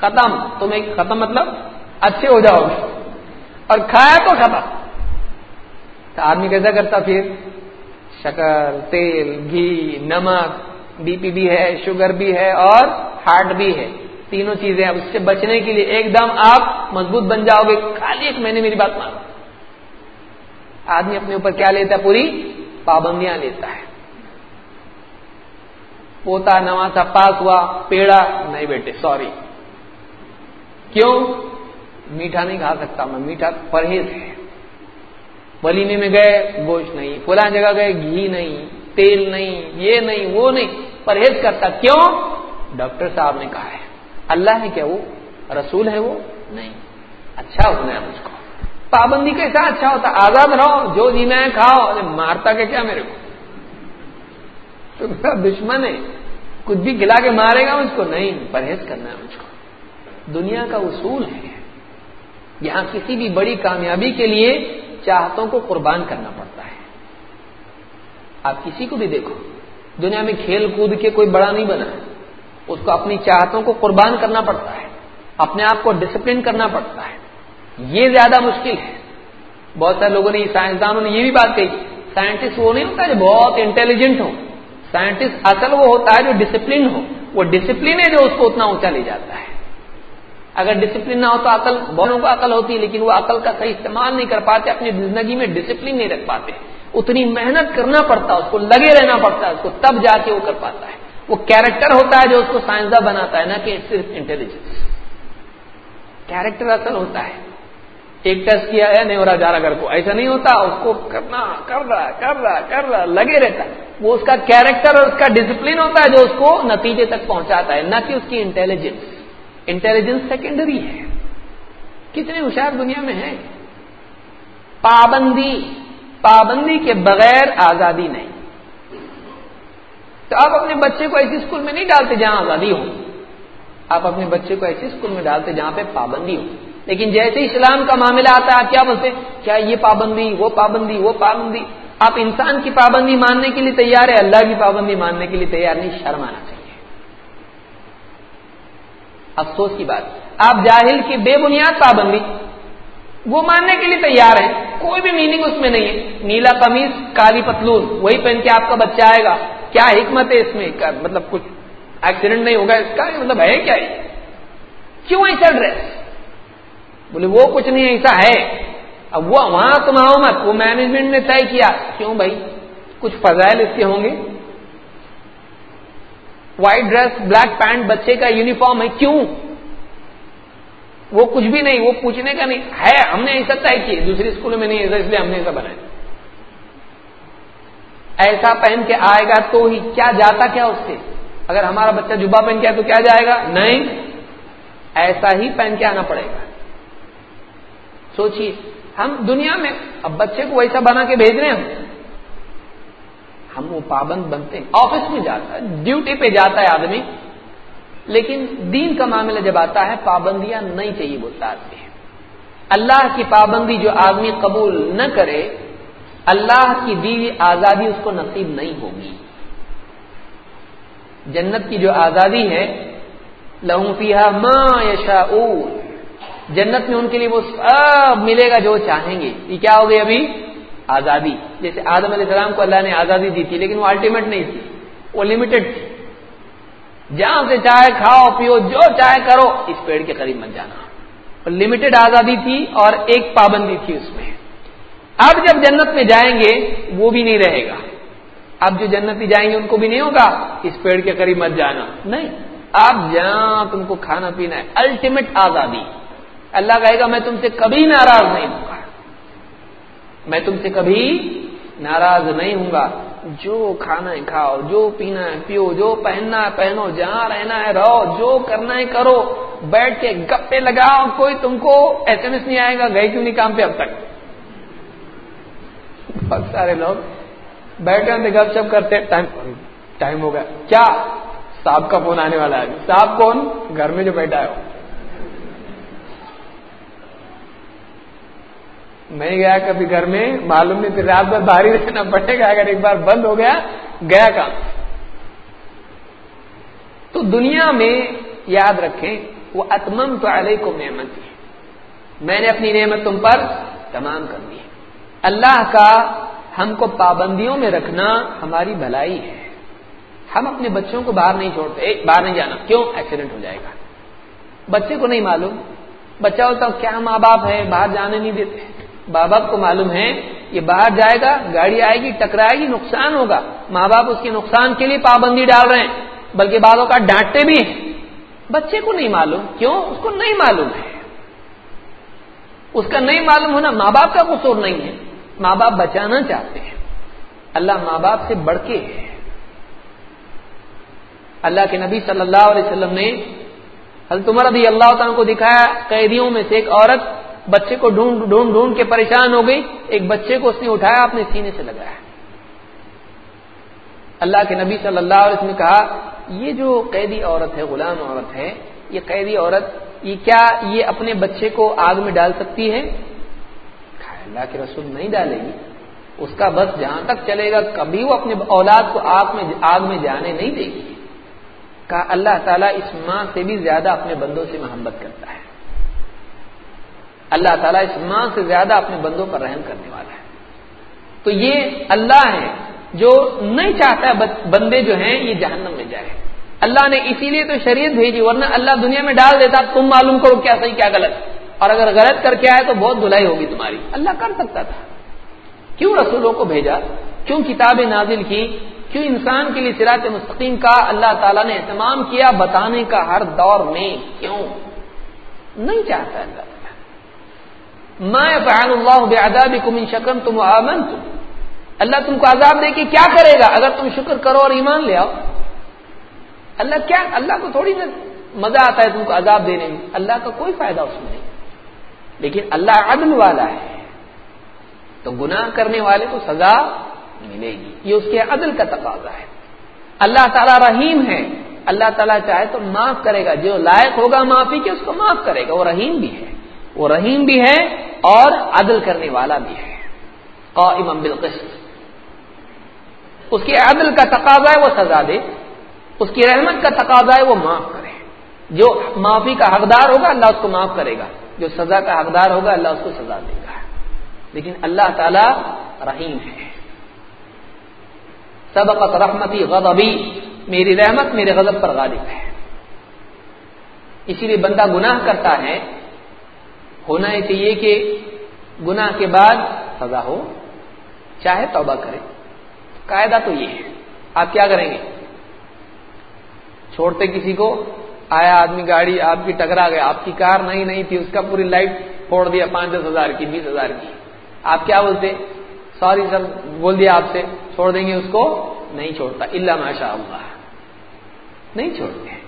ختم۔ تمہیں ختم مطلب اچھے ہو جاؤ گے۔ اور کھایا تو ختم۔ تو آدمی کیسا کرتا پھر؟ شکر، تیل، گھی، نمک، بی پی بھی ہے، شوگر بھی ہے اور ہارٹ بھی ہے۔ تینوں چیزیں اب اس سے بچنے کے لیے ایک دم آپ مضبوط بن جاؤ گے۔ خالی ایک مہینے میری بات مانو۔ آدمی اپنے اوپر کیا لیتا ہے؟ پوری پابندیاں لیتا ہے۔ پوتا نواسا پاس ہوا، پیڑا، نہیں بیٹے، سوری۔ کیوں؟ میٹھا نہیں کھا سکتا میں، میٹھا پرہیز ہے۔ ولیمے میں گئے، گوشت نہیں فلاں جگہ گئے، گھی نہیں، تیل نہیں، یہ نہیں، وہ نہیں، پرہیز کرتا، کیوں؟ ڈاکٹر صاحب نے کہا ہے، اللہ ہے کیا وہ؟ رسول ہے وہ؟ نہیں اچھا ہونا ہے مجھ کو۔ پابندی کیسا اچھا ہوتا، آزاد رہو، جو جینا ہے کھاؤ مارتا کہ کیا میرے کو؟ تو دشمن ہے، کچھ بھی گلا کے مارے گا مجھ کو؟ نہیں، پرہیز کرنا ہے مجھ کو۔ دنیا کا اصول ہے، یہاں کسی بھی بڑی کامیابی کے لیے چاہتوں کو قربان کرنا پڑتا ہے۔ آپ کسی کو بھی دیکھو، دنیا میں کھیل کود کے کوئی بڑا نہیں بنا ہے۔ اس کو اپنی چاہتوں کو قربان کرنا پڑتا ہے، اپنے آپ کو ڈسپلن کرنا پڑتا ہے۔ یہ زیادہ مشکل ہے۔ بہت سارے لوگوں نے سائنسدانوں نے یہ بھی بات کہی سائنٹسٹ وہ نہیں ہوتا جو بہت انٹیلیجنٹ ہو۔ سائنٹسٹ اصل وہ ہوتا ہے جو ڈسپلن ہو۔ وہ ڈسپلن ہے جو اس کو اتنا اونچا لے جاتا ہے۔ اگر ڈسپلن نہ ہو تو عقل، بہنوں کو عقل ہوتی ہے، لیکن وہ عقل کا صحیح استعمال نہیں کر پاتے، اپنی زندگی میں ڈسپلن نہیں رکھ پاتے۔ اتنی محنت کرنا پڑتا ہے اس کو لگے رہنا پڑتا ہے اس کو تب جا کے وہ کر پاتا ہے۔ وہ کیریکٹر ہوتا ہے جو اس کو سائنسداں بناتا ہے، نہ کہ صرف انٹیلیجنس کیریکٹر اصل ہوتا ہے۔ ایک ٹیسٹ کیا ہے، نہیں ہو رہا، جا رہا، گھر کو۔ ایسا نہیں ہوتا، اس کو کرنا، کر رہا کر رہا کر رہا، لگے رہتا۔ ہے وہ اس کا کیریکٹر اور اس کا ڈسپلن ہوتا ہے جو اس کو نتیجے تک پہنچاتا ہے، نہ کہ اس کی انٹیلیجنس انٹیلیجنس سیکنڈری ہے۔ کتنے ہوشیار دنیا میں ہے پابندی پابندی کے بغیر آزادی نہیں۔ تو آپ اپنے بچے کو ایسی اسکول میں نہیں ڈالتے جہاں آزادی ہو۔ آپ اپنے بچے کو ایسی اسکول میں ڈالتے جہاں پہ پابندی ہو۔ لیکن جیسے اسلام کا معاملہ آتا ہے، آپ کیا بولتے کیا یہ پابندی، وہ پابندی وہ پابندی؟ آپ انسان کی پابندی ماننے کے لیے تیار ہے اللہ کی پابندی ماننے کے لیے تیار نہیں شرم آنا چاہیے۔ افسوس کی بات۔ آپ جاہل کی بے بنیاد پابندی، وہ ماننے کے لیے تیار ہیں، کوئی بھی میننگ اس میں نہیں ہے۔ نیلا قمیض کالی پتلون، وہی پہن کے آپ کا بچہ آئے گا۔ کیا حکمت ہے اس میں؟ مطلب کچھ ایکسیڈنٹ نہیں ہوگا؟ اس کا مطلب ہے کیا کیوں ایسا ڈریس بولے، وہ کچھ نہیں، ایسا ہے۔ اب وہ، وہاں تم آؤ مت۔ وہ مینجمنٹ نے طے کیا۔ کیوں بھائی؟ کچھ فضائل اس کے ہوں گے۔ وائٹ ڈریس بلیک پینٹ بچے کا یونیفارم ہے، کیوں؟ وہ کچھ بھی نہیں، وہ پوچھنے کا نہیں۔ ہے، ہم نے ایسا طے کیا دوسری اسکولوں میں نہیں ایسا اس لیے ہم نے ایسا بنایا۔ ایسا پہن کے آئے گا تو ہی کیا جاتا کیا اس سے؟ اگر ہمارا بچہ جبا پہن کے آئے تو کیا جائے گا؟ نہیں۔ ایسا ہی پہن کے آنا پڑے گا۔ سوچیے، ہم دنیا میں، اب بچے کو ویسا بنا کے بھیج رہے ہیں ہم۔ وہ پابند بنتے ہیں۔ آفس میں جاتا ہے، ڈیوٹی پہ جاتا ہے آدمی۔ لیکن دین کا معاملہ جب آتا ہے، پابندیاں نہیں چاہیے بولتا آدمی۔ اللہ کی پابندی جو آدمی قبول نہ کرے، اللہ کی دیوی آزادی اس کو نصیب نہیں ہوگی۔ جنت کی جو آزادی ہے لہوں فیحا ماں یشا جنت میں ان کے لیے وہ سب ملے گا جو چاہیں گے۔ یہ کیا ہو گئی ابھی؟ آزادی۔ جیسے آدم علیہ السلام کو اللہ نے آزادی دی تھی، لیکن وہ الٹیمیٹ نہیں تھی۔ وہ لمیٹڈ تھی۔ جہاں سے چاہے کھاؤ، پیو، جو چاہے کرو، اس پیڑ کے قریب مت جانا۔ لمیٹڈ آزادی تھی اور ایک پابندی تھی اس میں۔ اب جب جنت میں جائیں گے، وہ بھی نہیں رہے گا۔ اب جو جنت میں جائیں گے، ان کو بھی نہیں ہوگا۔ اس پیڑ کے قریب مت جانا۔ نہیں۔ اب جہاں تم کو کھانا پینا ہے الٹیمیٹ آزادی۔ اللہ کہے گا، میں تم سے کبھی ناراض نہیں ہوں گا میں تم سے کبھی ناراض نہیں ہوں گا۔ جو کھانا ہے کھاؤ، جو پینا ہے پیو، جو پہننا ہے پہنو، جہاں رہنا ہے رہو، جو کرنا ہے کرو۔ بیٹھ کے گپے لگاؤ، کوئی تم کو ایس ایم ایس نہیں آئے گا گئے کیوں نہیں کام پہ اب تک؟ بہت سارے لوگ بیٹھے ہوتے گپ شپ کرتے ٹائم ٹائم ہو گیا۔ کیا؟ صاحب کا فون آنے والا ہے۔ صاحب کون؟ گھر میں جو بیٹھا ہے۔ میں گیا کبھی گھر میں، معلوم نہیں پھر رات بھر باہر ہی رہنا پڑے گا، اگر ایک بار بند ہو گیا گیا کام تو دنیا میں یاد رکھیں، وہ اتمم تو علیہ کو نعمت ہے میں نے اپنی نعمت تم پر تمام کر دی۔ اللہ کا ہم کو پابندیوں میں رکھنا ہماری بھلائی ہے۔ ہم اپنے بچوں کو باہر نہیں چھوڑتے، باہر نہیں جانا۔ کیوں؟ ایکسیڈنٹ ہو جائے گا۔ بچے کو نہیں معلوم۔ بچہ ہوتا، کیا ماں باپ ہے باہر جانے نہیں دیتے۔ ماں باپ کو معلوم ہے، یہ باہر جائے گا، گاڑی آئے گی، ٹکرائے گی، نقصان ہوگا۔ ماں باپ اس کے نقصان کے لیے پابندی ڈال رہے ہیں۔ بلکہ بعدوں کا ڈانٹتے بھی ہیں۔ بچے کو نہیں معلوم، کیوں؟ اس کو نہیں معلوم ہے۔ اس کا نہیں معلوم ہونا ماں باپ کا قصور نہیں ہے۔ ماں باپ بچانا چاہتے ہیں۔ اللہ ماں باپ سے بڑھ کے ہے۔ اللہ کے نبی صلی اللہ علیہ وسلم نے حضرت عمر رضی اللہ تعالیٰ کو دکھایا، قیدیوں میں سے ایک عورت بچے کو ڈھونڈ ڈھونڈ ڈھونڈ کے پریشان ہو گئی، ایک بچے کو اس نے اٹھایا اپنے سینے سے لگایا۔ اللہ کے نبی صلی اللہ علیہ وسلم نے کہا، یہ جو قیدی عورت ہے، غلام عورت ہے، یہ قیدی عورت، یہ کیا یہ اپنے بچے کو آگ میں ڈال سکتی ہے؟ اللہ کے رسول نہیں ڈالے گی۔ اس کا بس جہاں تک چلے گا، کبھی وہ اپنے اولاد کو آگ میں آگ میں جانے نہیں دے گی۔ کہا، اللہ تعالیٰ اس ماں سے بھی زیادہ اپنے بندوں سے محبت کرتا ہے۔ اللہ تعالیٰ اس ماں سے زیادہ اپنے بندوں پر رحم کرنے والا ہے۔ تو یہ اللہ ہے جو نہیں چاہتا ہے بندے جو ہیں یہ جہنم میں جائے اللہ نے اسی لیے تو شریعت بھیجی، ورنہ اللہ دنیا میں ڈال دیتا، تم معلوم کرو کیا صحیح کیا غلط۔ اور اگر غلط کر کے آئے تو بہت دلائی ہوگی تمہاری۔ اللہ کر سکتا تھا۔ کیوں رسولوں کو بھیجا؟ کیوں کتابیں نازل کی؟ کیوں انسان کے لیے سراط مستقیم کا اللہ تعالیٰ نے اہتمام کیا بتانے کا ہر دور میں؟ کیوں؟ نہیں چاہتا اللہ۔ میں اللہ بے کم شکم تم آمن تم اللہ تم کو عذاب دے کے کیا کرے گا؟ اگر تم شکر کرو اور ایمان لے آؤ۔ اللہ کیا اللہ کو تھوڑی نا مزہ آتا ہے تم کو عذاب دینے میں۔ اللہ کا کوئی فائدہ اس میں نہیں۔ لیکن اللہ عدل والا ہے۔ تو گناہ کرنے والے کو سزا ملے گی۔ یہ اس کے عدل کا تقاضا ہے۔ اللہ تعالیٰ رحیم ہے۔ اللہ تعالیٰ چاہے تو معاف کرے گا۔ جو لائق ہوگا معافی کے، اس کو معاف کرے گا۔ وہ رحیم بھی ہے۔ وہ رحیم بھی ہے اور عدل کرنے والا بھی ہے۔ قائم بالقسط۔ اس کے عدل کا تقاضا ہے وہ سزا دے۔ اس کی رحمت کا تقاضا ہے وہ معاف کرے۔ جو معافی کا حقدار ہوگا اللہ اس کو معاف کرے گا۔ جو سزا کا حقدار ہوگا اللہ اس کو سزا دے گا۔ لیکن اللہ تعالی رحیم ہے۔ سبقت رحمتی غضبی۔ میری رحمت میرے غضب پر غالب ہے۔ اسی لیے بندہ گناہ کرتا ہے ہونا یہ چاہیے کہ گناہ کے بعد سزا ہو، چاہے توبہ کرے۔ قاعدہ تو یہ ہے۔ آپ کیا کریں گے؟ چھوڑتے کسی کو، آیا آدمی گاڑی، آپ کی ٹکرا گیا آپ کی کار نہیں نہیں تھی، اس کا پوری لائٹ پھوڑ دیا، پانچ دس ہزار کی، بیس ہزار کی۔ آپ کیا بولتے؟ سوری سر، بول دیا آپ سے، چھوڑ دیں گے اس کو؟ نہیں چھوڑتا اللہ ماشاء اللہ۔ نہیں چھوڑتے۔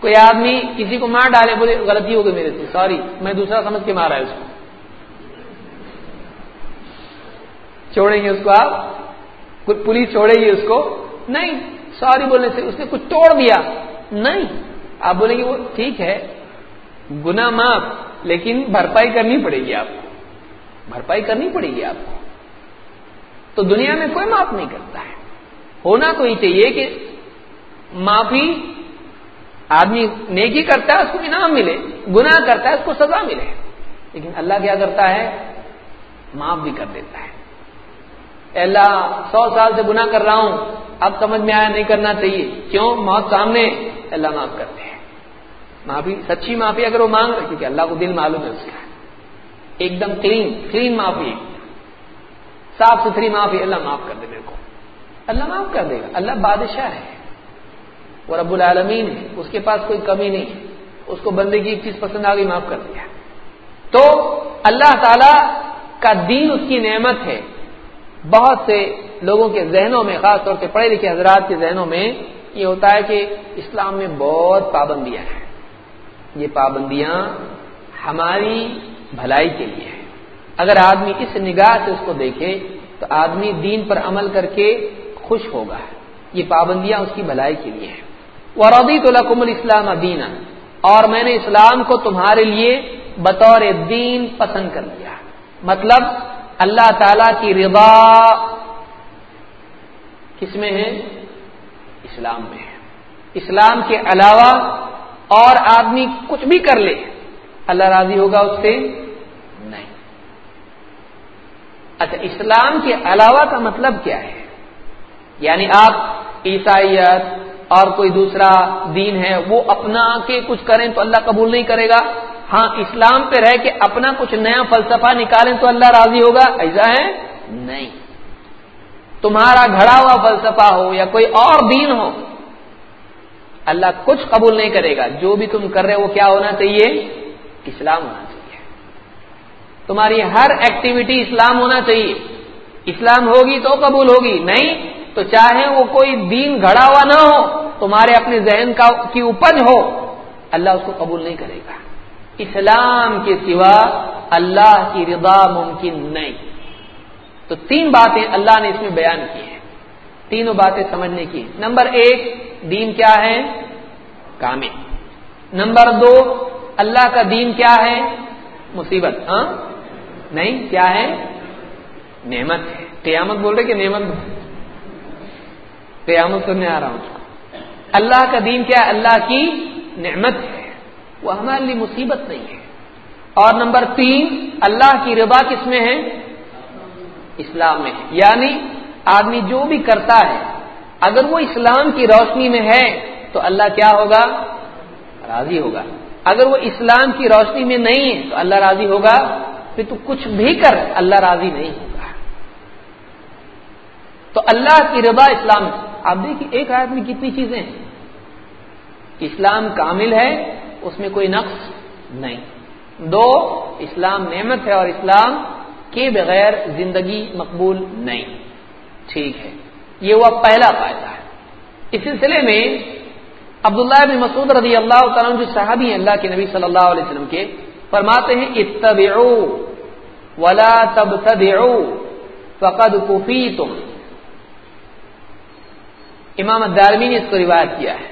کوئی آدمی کسی کو مار ڈالے، بولے غلطی ہو گئی میرے سے سوری، میں دوسرا سمجھ کے مارا ہے اس کو۔ چھوڑیں گے اس کو آپ؟ پولیس چھوڑے گی اس کو؟ نہیں، سوری بولنے سے اس نے کچھ توڑ دیا۔ نہیں، آپ بولیں گے وہ ٹھیک ہے گنا معاف، لیکن بھرپائی کرنی پڑے گی آپ کو۔ بھرپائی کرنی پڑے گی آپ کو۔ تو دنیا میں کوئی معاف نہیں کرتا ہے۔ ہونا تو ہی چاہیے کہ معافی آدمی نیکی کرتا ہے، اس کو انعام ملے، گناہ کرتا ہے، اس کو سزا ملے۔ لیکن اللہ کیا کرتا ہے؟ معاف بھی کر دیتا ہے۔ اللہ، سو سال سے گناہ کر رہا ہوں، اب سمجھ میں آیا نہیں کرنا چاہیے۔ کیوں؟ موت سامنے۔ اللہ، معاف کرتے ہیں۔ معافی، سچی معافی اگر وہ مانگ رہے، کیونکہ اللہ کو دل معلوم ہے اس کا۔ ایک دم کلین کلین معافی۔ صاف ستھری معافی اللہ، معاف کر دے میرے کو۔ اللہ معاف کر دے گا۔ اللہ بادشاہ ہے۔ وہ رب العالمین ہے۔ اس کے پاس کوئی کمی نہیں۔ ہے اس کو بندے کی چیز پسند آ گئی، معاف کر دیا۔ تو اللہ تعالی کا دین اس کی نعمت ہے۔ بہت سے لوگوں کے ذہنوں میں، خاص طور سے پڑھے لکھے حضرات کے ذہنوں میں یہ ہوتا ہے کہ اسلام میں بہت پابندیاں ہیں۔ یہ پابندیاں ہماری بھلائی کے لیے ہیں۔ اگر آدمی اس نگاہ سے اس کو دیکھے، تو آدمی دین پر عمل کر کے خوش ہوگا۔ یہ پابندیاں اس کی بھلائی کے لیے ہیں۔ وہ ربی تو لقم الاسلام دینا۔ اور میں نے اسلام کو تمہارے لیے بطور دین پسند کر لیا۔ مطلب اللہ تعالی کی رضا کس میں ہے؟ اسلام میں ہے۔ اسلام کے علاوہ اور آدمی کچھ بھی کر لے، اللہ راضی ہوگا اس سے؟ نہیں۔ اچھا اسلام کے علاوہ کا مطلب کیا ہے؟ یعنی آپ عیسائیت اور کوئی دوسرا دین ہے، وہ اپنا کے کچھ کریں تو اللہ قبول نہیں کرے گا۔ ہاں اسلام پہ رہ کے اپنا کچھ نیا فلسفہ نکالیں تو اللہ راضی ہوگا۔ ایسا ہے؟ نہیں۔ تمہارا گھڑا ہوا فلسفہ ہو یا کوئی اور دین ہو، اللہ کچھ قبول نہیں کرے گا۔ جو بھی تم کر رہے ہو، وہ کیا ہونا چاہیے؟ اسلام ہونا چاہیے۔ تمہاری ہر ایکٹیویٹی اسلام ہونا چاہیے۔ اسلام ہوگی تو قبول ہوگی، نہیں تو چاہے وہ کوئی دین گھڑا ہوا نہ ہو، تمہارے اپنے ذہن کا کی اپج ہو، اللہ اس کو قبول نہیں کرے گا۔ اسلام کے سوا اللہ کی رضا ممکن نہیں۔ تو تین باتیں اللہ نے اس میں بیان کی ہیں۔ تینوں باتیں سمجھنے کی نمبر ایک، دین کیا ہے؟ کامل۔ نمبر دو، اللہ کا دین کیا ہے؟ مصیبت۔ ہاں؟ نہیں، کیا ہے؟ نعمت ہے۔ قیامت بول رہے کہ نعمت قیامت کرنے آ رہا ہوں۔ اللہ کا دین کیا ہے؟ اللہ کی نعمت ہے۔ وہ ہمارے لیے مصیبت نہیں ہے۔ اور نمبر تین، اللہ کی ربا کس میں ہے؟ اسلام میں ہے۔ یعنی آدمی جو بھی کرتا ہے، اگر وہ اسلام کی روشنی میں ہے، تو اللہ کیا ہوگا؟ راضی ہوگا۔ اگر وہ اسلام کی روشنی میں نہیں ہے، تو اللہ راضی ہوگا۔ پھر تو کچھ بھی کر، اللہ راضی نہیں ہوگا۔ تو اللہ کی رضا اسلام آپ دیکھیے ایک آیت میں کتنی چیزیں ہیں۔ اسلام کامل ہے، اس میں کوئی نقص نہیں۔ دو، اسلام نعمت ہے اور اسلام کے بغیر زندگی مقبول نہیں۔ ٹھیک ہے، یہ وہ پہلا فائدہ ہے۔ اس سلسلے میں عبداللہ بن مسعود رضی اللہ تعالیٰ جو صحابی ہیں اللہ کے نبی صلی اللہ علیہ وسلم کے، فرماتے ہیں اتبعو ولا تبتدعو فقد کفیتم۔ امام الدارمی نے اس کو روایت کیا ہے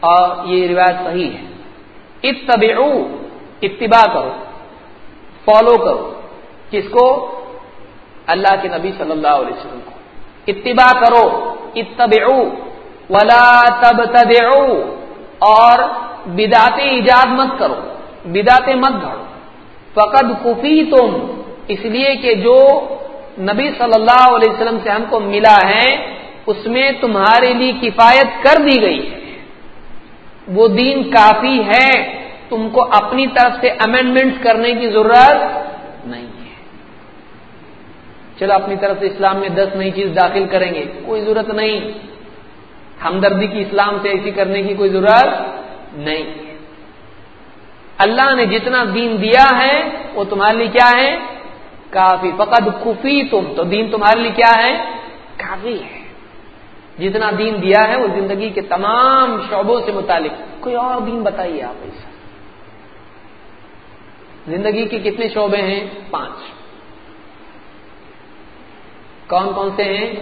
اور یہ روایت صحیح ہے۔ اتبعو، اتباع کرو، فالو کرو۔ کس کو؟ اللہ کے نبی صلی اللہ علیہ وسلم کو۔ اتباع کرو، اتبعو، ولا تبتدعو۔ اور بدات ایجاد مت کرو بدات مت گھڑو۔ فقد کفی تم اس لیے کہ جو نبی صلی اللہ علیہ وسلم سے ہم کو ملا ہے اس میں تمہارے لیے کفایت کر دی گئی ہے۔ وہ دین کافی ہے، تم کو اپنی طرف سے امینڈمنٹ کرنے کی ضرورت نہیں ہے۔ چلو اپنی طرف سے اسلام میں دس نئی چیز داخل کریں گے، کوئی ضرورت نہیں۔ ہمدردی کی اسلام سے ایسی کرنے کی کوئی ضرورت نہیں اللہ نے جتنا دین دیا ہے، وہ تمہارے لیے کیا ہے؟ کافی۔ فقط کفی تم تو دین تمہارے لیے کیا ہے؟ کافی ہے۔ جتنا دین دیا ہے وہ زندگی کے تمام شعبوں سے متعلق۔ کوئی اور دین بتائیے آپ ایسا زندگی کے کتنے شعبے ہیں؟ پانچ۔ کون کون سے ہیں؟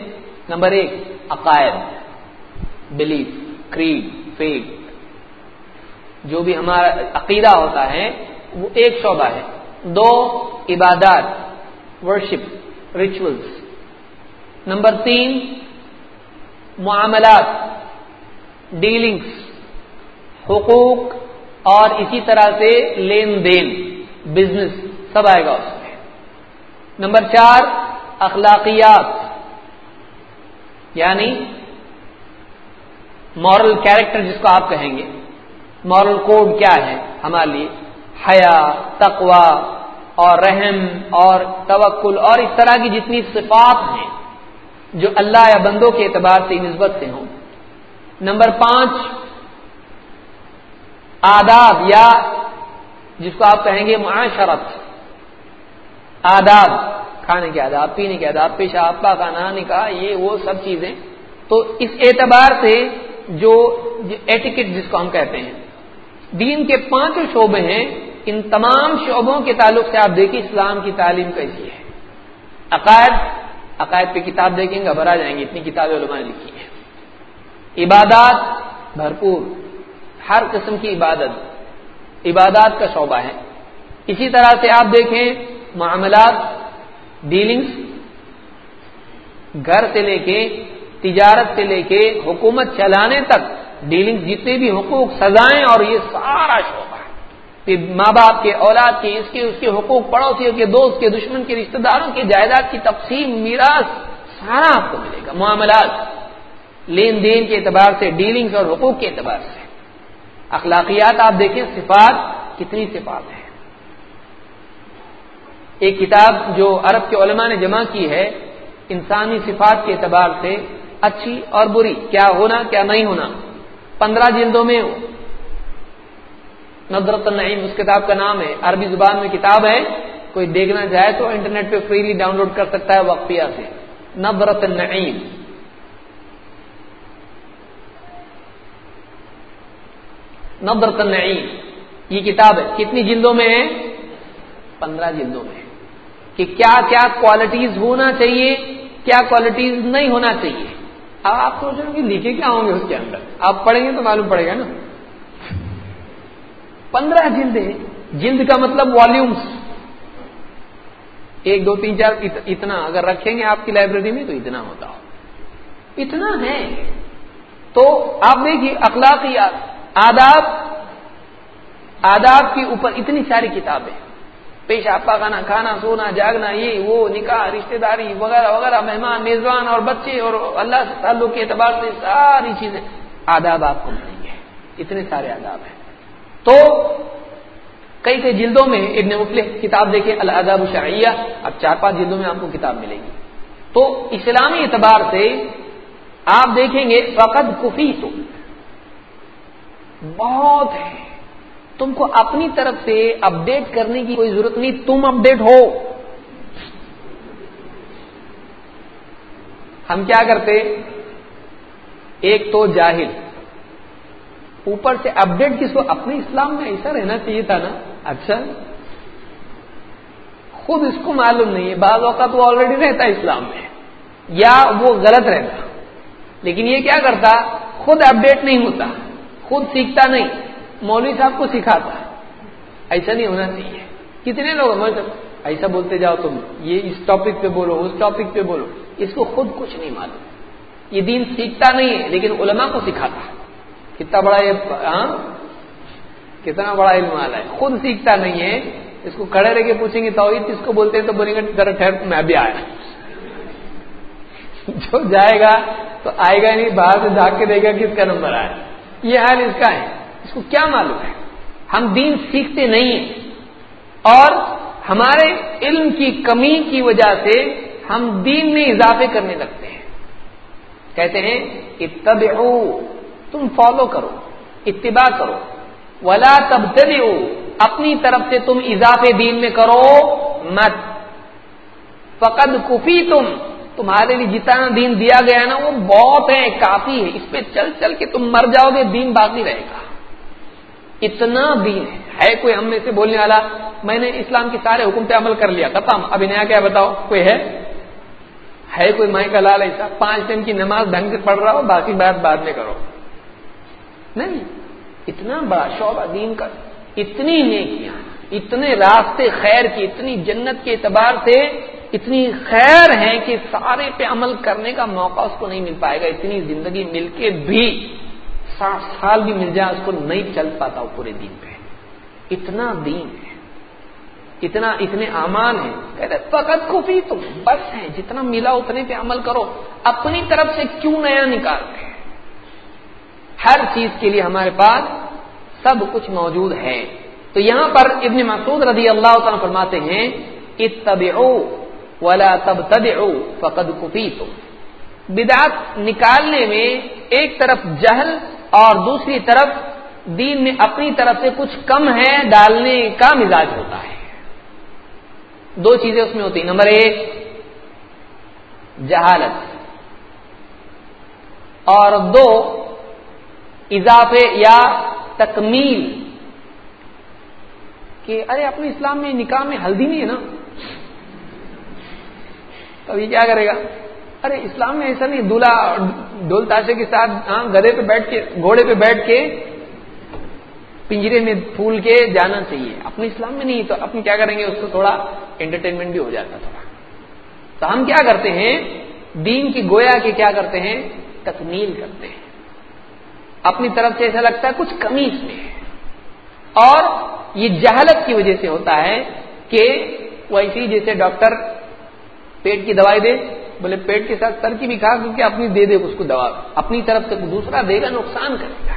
نمبر ایک، عقائد، بلیف، کریڈ، فیڈ۔ جو بھی ہمارا عقیدہ ہوتا ہے، وہ ایک شعبہ ہے۔ دو، عبادات، ورشپ ریچولس نمبر تین معاملات ڈیلنگس حقوق اور اسی طرح سے لین دین بزنس سب آئے گا اس میں۔ نمبر چار، اخلاقیات یعنی مورل کیریکٹر جس کو آپ کہیں گے۔ مورل کوڈ کیا ہے ہمارے لیے؟ حیا تقوا اور رحم اور توکل اور اس طرح کی جتنی صفات ہیں۔ جو اللہ یا بندوں کے اعتبار سے نسبت سے ہوں۔ نمبر پانچ، آداب یا جس کو آپ کہیں گے معاشرت۔ آداب، کھانے کے آداب، پینے کے آداب، پیشاب کا کھانا نکاح، یہ وہ سب چیزیں۔ تو اس اعتبار سے جو ایٹیکٹ جس کو ہم کہتے ہیں۔ دین کے پانچ شعبے ہیں، ان تمام شعبوں کے تعلق سے آپ دیکھیں، اسلام کی تعلیم کیسی ہے۔ عقائد عقائد پہ کتاب دیکھیں گے، گھبرا جائیں گے، اتنی کتابیں علماء نے لکھی ہیں۔ عبادات بھرپور، ہر قسم کی عبادت، عبادات کا شعبہ ہے۔ اسی طرح سے آپ دیکھیں معاملات ڈیلنگس گھر سے لے کے تجارت سے لے کے حکومت چلانے تک ڈیلنگ جتنے بھی حقوق، سزائیں اور یہ سارا شعبہ۔ ماں باپ کے اولاد کے، اس کے اس کے حقوق پڑوسیوں کے، دوست کے، دشمن کے، رشتہ داروں کے جائیداد کی تقسیم، میراث، سارا آپ کو ملے گا، معاملات، لین دین کے اعتبار سے ڈیلنگس اور حقوق کے اعتبار سے۔ اخلاقیات آپ دیکھیں صفات کتنی صفات ہیں۔ ایک کتاب جو عرب کے علماء نے جمع کی ہے، انسانی صفات کے اعتبار سے اچھی اور بری، کیا ہونا، کیا نہیں ہونا۔ پندرہ جلدوں میں نظرت النعیم، اس کتاب کا نام ہے، عربی زبان میں کتاب ہے، کوئی دیکھنا چاہے تو انٹرنیٹ پہ فریلی ڈاؤن لوڈ کر سکتا ہے وقفیہ سے۔ نظرت النعیم۔ نظرت النعیم، یہ کتاب ہے۔ کتنی جلدوں میں ہے؟ پندرہ جلدوں میں کہ کیا کیا کوالٹیز ہونا چاہیے، کیا کوالٹیز نہیں ہونا چاہیے۔ اب آپ سوچ رہے کہ لکھے کیا ہوں گے اس کے اندر؟ آپ پڑھیں گے تو معلوم پڑے گا نا۔ پندرہ جلد جلد کا مطلب والیومس ایک، دو، تین، چار اتنا، اگر رکھیں گے آپ کی لائبریری میں تو اتنا ہوتا ہو اتنا ہے۔ تو آپ دیکھیے اخلاقیات آداب آداب کے اوپر اتنی ساری کتابیں۔ پیشہ پاخانہ کھانا، سونا، جاگنا، یہ، وہ، نکاح، رشتہ داری، وغیرہ وغیرہ، مہمان، میزبان اور بچے اور اللہ سے تعلق کے اعتبار سے ساری چیزیں آداب آپ کو ملیں گے۔ اتنے سارے آداب ہیں۔ تو کئی کئی جلدوں میں ابن مفلح کتاب دیکھیں، الاداب الشرعیہ، اب چار پانچ جلدوں میں آپ کو کتاب ملے گی۔ تو اسلامی اعتبار سے آپ دیکھیں گے فقط کفی تو بہت ہے۔ تم کو اپنی طرف سے اپڈیٹ کرنے کی کوئی ضرورت نہیں، تم اپڈیٹ ہو۔ ہم کیا کرتے؟ ایک تو جاہل۔ اوپر سے اپڈیٹ کس کو اپنے اسلام میں ایسا رہنا چاہیے تھا نا۔ اچھا۔ خود اس کو معلوم نہیں ہے۔ بعض اوقات وہ آلریڈی رہتا ہے اسلام میں۔ یا وہ غلط رہتا۔ لیکن یہ کیا کرتا؟ خود اپڈیٹ نہیں ہوتا۔ خود سیکھتا نہیں۔ مولوی صاحب کو سکھاتا۔ ایسا نہیں ہونا چاہیے۔ کتنے لوگ ایسا بولتے جاؤ تم۔ یہ اس ٹاپک پہ بولو، اس ٹاپک پہ بولو۔ اس کو خود کچھ نہیں معلوم۔ یہ دین سیکھتا نہیں ہے، لیکن علماء کو سکھاتا۔ کتنا بڑا یہ ہاں؟ کتنا بڑا علم والا ہے؟ خود سیکھتا نہیں ہے، اس کو کھڑے رہ کے پوچھیں گے، توحید کس کو بولتے ہیں؟ تو بولیں گے، ذرا ٹھہر، میں ابھی آیا۔ جو جائے گا، تو آئے گا نہیں، باہر سے جھاگ کے دے گا کس کا نمبر آیا۔ یہ حال اس کا ہے۔ اس کو کیا معلوم ہے؟ ہم دین سیکھتے نہیں ہیں۔ اور ہمارے علم کی کمی کی وجہ سے ہم دین میں اضافے کرنے لگتے ہیں۔ کہتے ہیں، اتبعو تم فالو کرو، اتباع کرو۔ ولا تب اپنی طرف سے تم اضافے دین میں کرو مت۔ فقد کفی تم تمہارے لیے جتنا دین دیا گیا نا، وہ بہت ہے، کافی ہے۔ اس پہ چل چل کے تم مر جاؤ گے، دین باقی رہے گا۔ اتنا دین ہے۔ ہے کوئی ہم میں سے بولنے والا؟ میں نے اسلام کے سارے حکم پہ عمل کر لیا۔ ختم۔ ابھی نیا کیا بتاؤ، کوئی ہے؟ ہے کوئی مائی کا لال ایسا؟ پانچ دن کی نماز ڈھنگ سے پڑھ رہا ہو، باقی بات بعد میں کرو۔ نہیں، اتنا بڑا شعبہ دین کا، اتنی نیکیاں، اتنے راستے خیر کی، اتنی جنت کے اعتبار سے اتنی خیر ہے کہ سارے پہ عمل کرنے کا موقع اس کو نہیں مل پائے گا، اتنی زندگی مل کے بھی ساٹھ سال بھی مل جائے، اس کو نہیں چل پاتا وہ پورے دن پہ۔ اتنا دین ہے، اتنا، اتنے امان ہیں۔ کہتے فقط خوفی تم، بس ہے جتنا ملا اتنے پہ عمل کرو۔ اپنی طرف سے کیوں نیا نکالتے ہیں؟ ہر چیز کے لیے ہمارے پاس سب کچھ موجود ہے۔ تو یہاں پر ابن مسعود رضی اللہ تعالیٰ فرماتے ہیں، اتبعو ولا تب فقد کفی بدعت نکالنے میں ایک طرف جہل اور دوسری طرف دین میں اپنی طرف سے کچھ کم ہے، ڈالنے کا مزاج ہوتا ہے۔ دو چیزیں اس میں ہوتی ہیں۔ نمبر ایک، جہالت۔ اور دو اضافے یا تکمیل کہ ارے اپنے اسلام میں نکاح میں ہلدی نہیں ہے نا؟ تو یہ کیا کرے گا؟ ارے اسلام میں ایسا نہیں دلہا ڈول تاشے کے ساتھ ہاں گدے پہ بیٹھ کے، گھوڑے پہ بیٹھ کے پنجرے میں پھول کے جانا چاہیے۔ اپنے اسلام میں نہیں، تو اپنے کیا کریں گے؟ اس کو تھوڑا انٹرٹینمنٹ بھی ہو جاتا تھوڑا تو ہم کیا کرتے ہیں؟ دین کی گویا کے کیا کرتے ہیں؟ تکمیل کرتے ہیں۔ اپنی طرف سے ایسا لگتا ہے کچھ کمی اس میں ہے۔ اور یہ جہالت کی وجہ سے ہوتا ہے کہ ویسی جیسے ڈاکٹر پیٹ کی دوائی دے بولے پیٹ کے ساتھ سر کی بھی کھا کیونکہ اپنی دے دے اس کو دوا۔ اپنی طرف سے دوسرا دے گا، نقصان کرے گا۔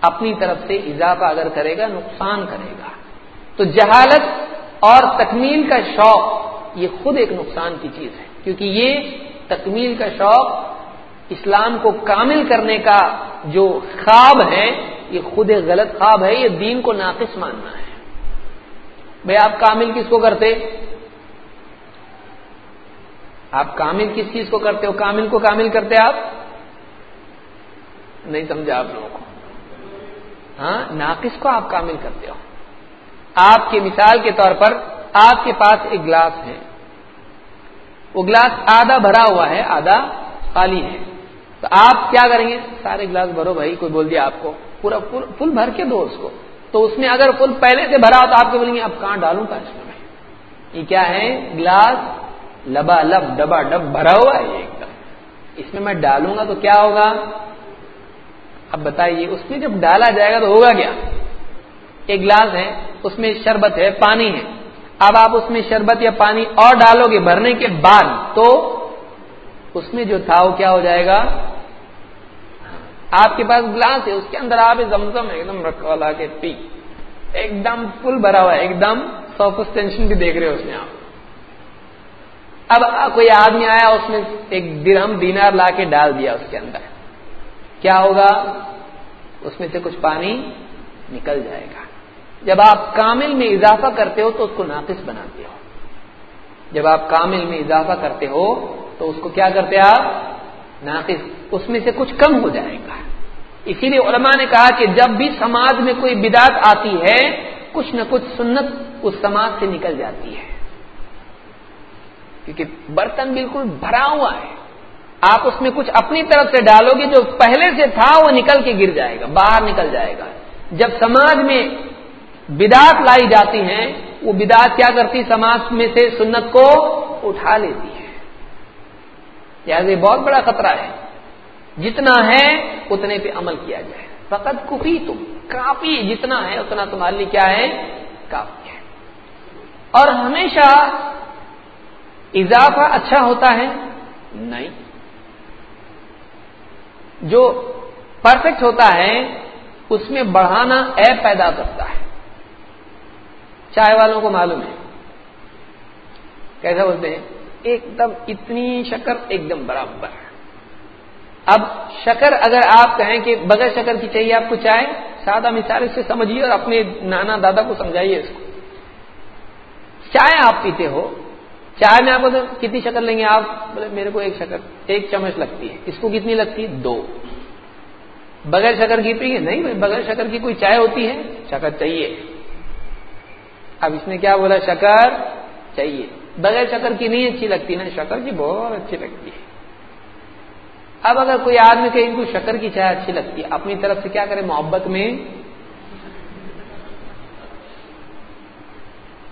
اپنی طرف سے اضافہ اگر کرے گا، نقصان کرے گا۔ تو جہالت اور تکمیل کا شوق، یہ خود ایک نقصان کی چیز ہے۔ کیونکہ یہ تکمیل کا شوق اسلام کو کامل کرنے کا جو خواب ہے یہ خود ایک غلط خواب ہے، یہ دین کو ناقص ماننا ہے۔ بھائی آپ کامل کس کو کرتے؟ آپ کامل کس چیز کو کرتے ہو؟ کامل کو کامل کرتے آپ؟ نہیں سمجھا آپ لوگوں کو۔ ہاں ناقص کو آپ کامل کرتے ہو۔ آپ کے مثال کے طور پر آپ کے پاس ایک گلاس ہے۔ وہ گلاس آدھا بھرا ہوا ہے، آدھا خالی ہے۔ تو آپ کیا کریں گے؟ سارے گلاس بھرو بھائی، کوئی بول دیا آپ کو، پورا فل بھر کے دو اس کو۔ تو اس میں اگر فل پہلے سے بھرا ہو تو آپ کو بولیں گے؟ اب کہاں ڈالوں کا اس میں؟ یہ کیا ہے؟ گلاس لبا لب، ڈبا ڈب، بھرا ہوا ہے ایک دم۔ اس میں میں ڈالوں گا تو کیا ہوگا؟ اب بتائیے، اس میں جب ڈالا جائے گا تو ہوگا کیا؟ ایک گلاس ہے، اس میں شربت ہے، پانی ہے۔ اب آپ اس میں شربت یا پانی اور ڈالو گے بھرنے کے بعد تو اس میں جو تھا وہ کیا ہو جائے گا؟ آپ کے پاس گلاس ہے، اس کے اندر آپ زمزم ایک دم رکھا لا کے پی ایک دم فل بھرا ہوا ہے، ایک دم سوفسٹینشن بھی دیکھ رہے اس میں آپ۔ اب کوئی آدمی آیا، اس میں ایک درہم دینار لا کے ڈال دیا اس کے اندر۔ کیا ہوگا؟ اس میں سے کچھ پانی نکل جائے گا۔ جب آپ کامل میں اضافہ کرتے ہو تو اس کو ناقص بناتے ہو۔ جب آپ کامل میں اضافہ کرتے ہو تو اس کو کیا کرتے آپ؟ ناقص. اس میں سے کچھ کم ہو جائے گا. اسی لیے علماء نے کہا کہ جب بھی سماج میں کوئی بدات آتی ہے، کچھ نہ کچھ سنت اس سماج سے نکل جاتی ہے. کیونکہ برتن بالکل بھرا ہوا ہے. آپ اس میں کچھ اپنی طرف سے ڈالو گے، جو پہلے سے تھا، وہ نکل کے گر جائے گا، باہر نکل جائے گا. جب سماج میں بدات لائی جاتی ہیں، وہ بدات کیا کرتی؟ سماج میں سے سنت کو اٹھا لیتی ہے. یہ بہت بڑا خطرہ ہے۔ جتنا ہے، اتنے پہ عمل کیا جائے۔ فقط کفی تم کافی جتنا ہے، اتنا تمہارے لیے کیا ہے؟ کافی ہے۔ اور ہمیشہ اضافہ اچھا ہوتا ہے؟ نہیں۔ جو پرفیکٹ ہوتا ہے، اس میں بڑھانا ایپ پیدا کرتا ہے۔ چائے والوں کو معلوم ہے۔ کیسا بولتے ہیں؟ ایک دم اتنی شکر ایک دم برابر اب شکر اگر آپ کہیں کہ بغیر شکر کی چاہیے آپ کو چائے، سادہ مثال اس سے سمجھیے اور اپنے نانا دادا کو سمجھائیے اس کو۔ چائے آپ پیتے ہو، چائے میں آپ کو کتنی شکر لیں گے؟ آپ بولے میرے کو ایک شکر، ایک چمچ لگتی ہے۔ اس کو کتنی لگتی ہے؟ دو۔ بغیر شکر کی پیے نہیں بھائی، بغیر شکر کی کوئی چائے ہوتی ہے؟ شکر چاہیے۔ اب اس نے کیا بولا؟ شکر چاہیے۔ بغیر شکر کی نہیں اچھی لگتی نا؟ شکر کی بہت اچھی لگتی ہے۔ اب اگر کوئی آدمی کہ ان کو شکر کی چائے اچھی لگتی ہے، اپنی طرف سے کیا کرے؟ محبت میں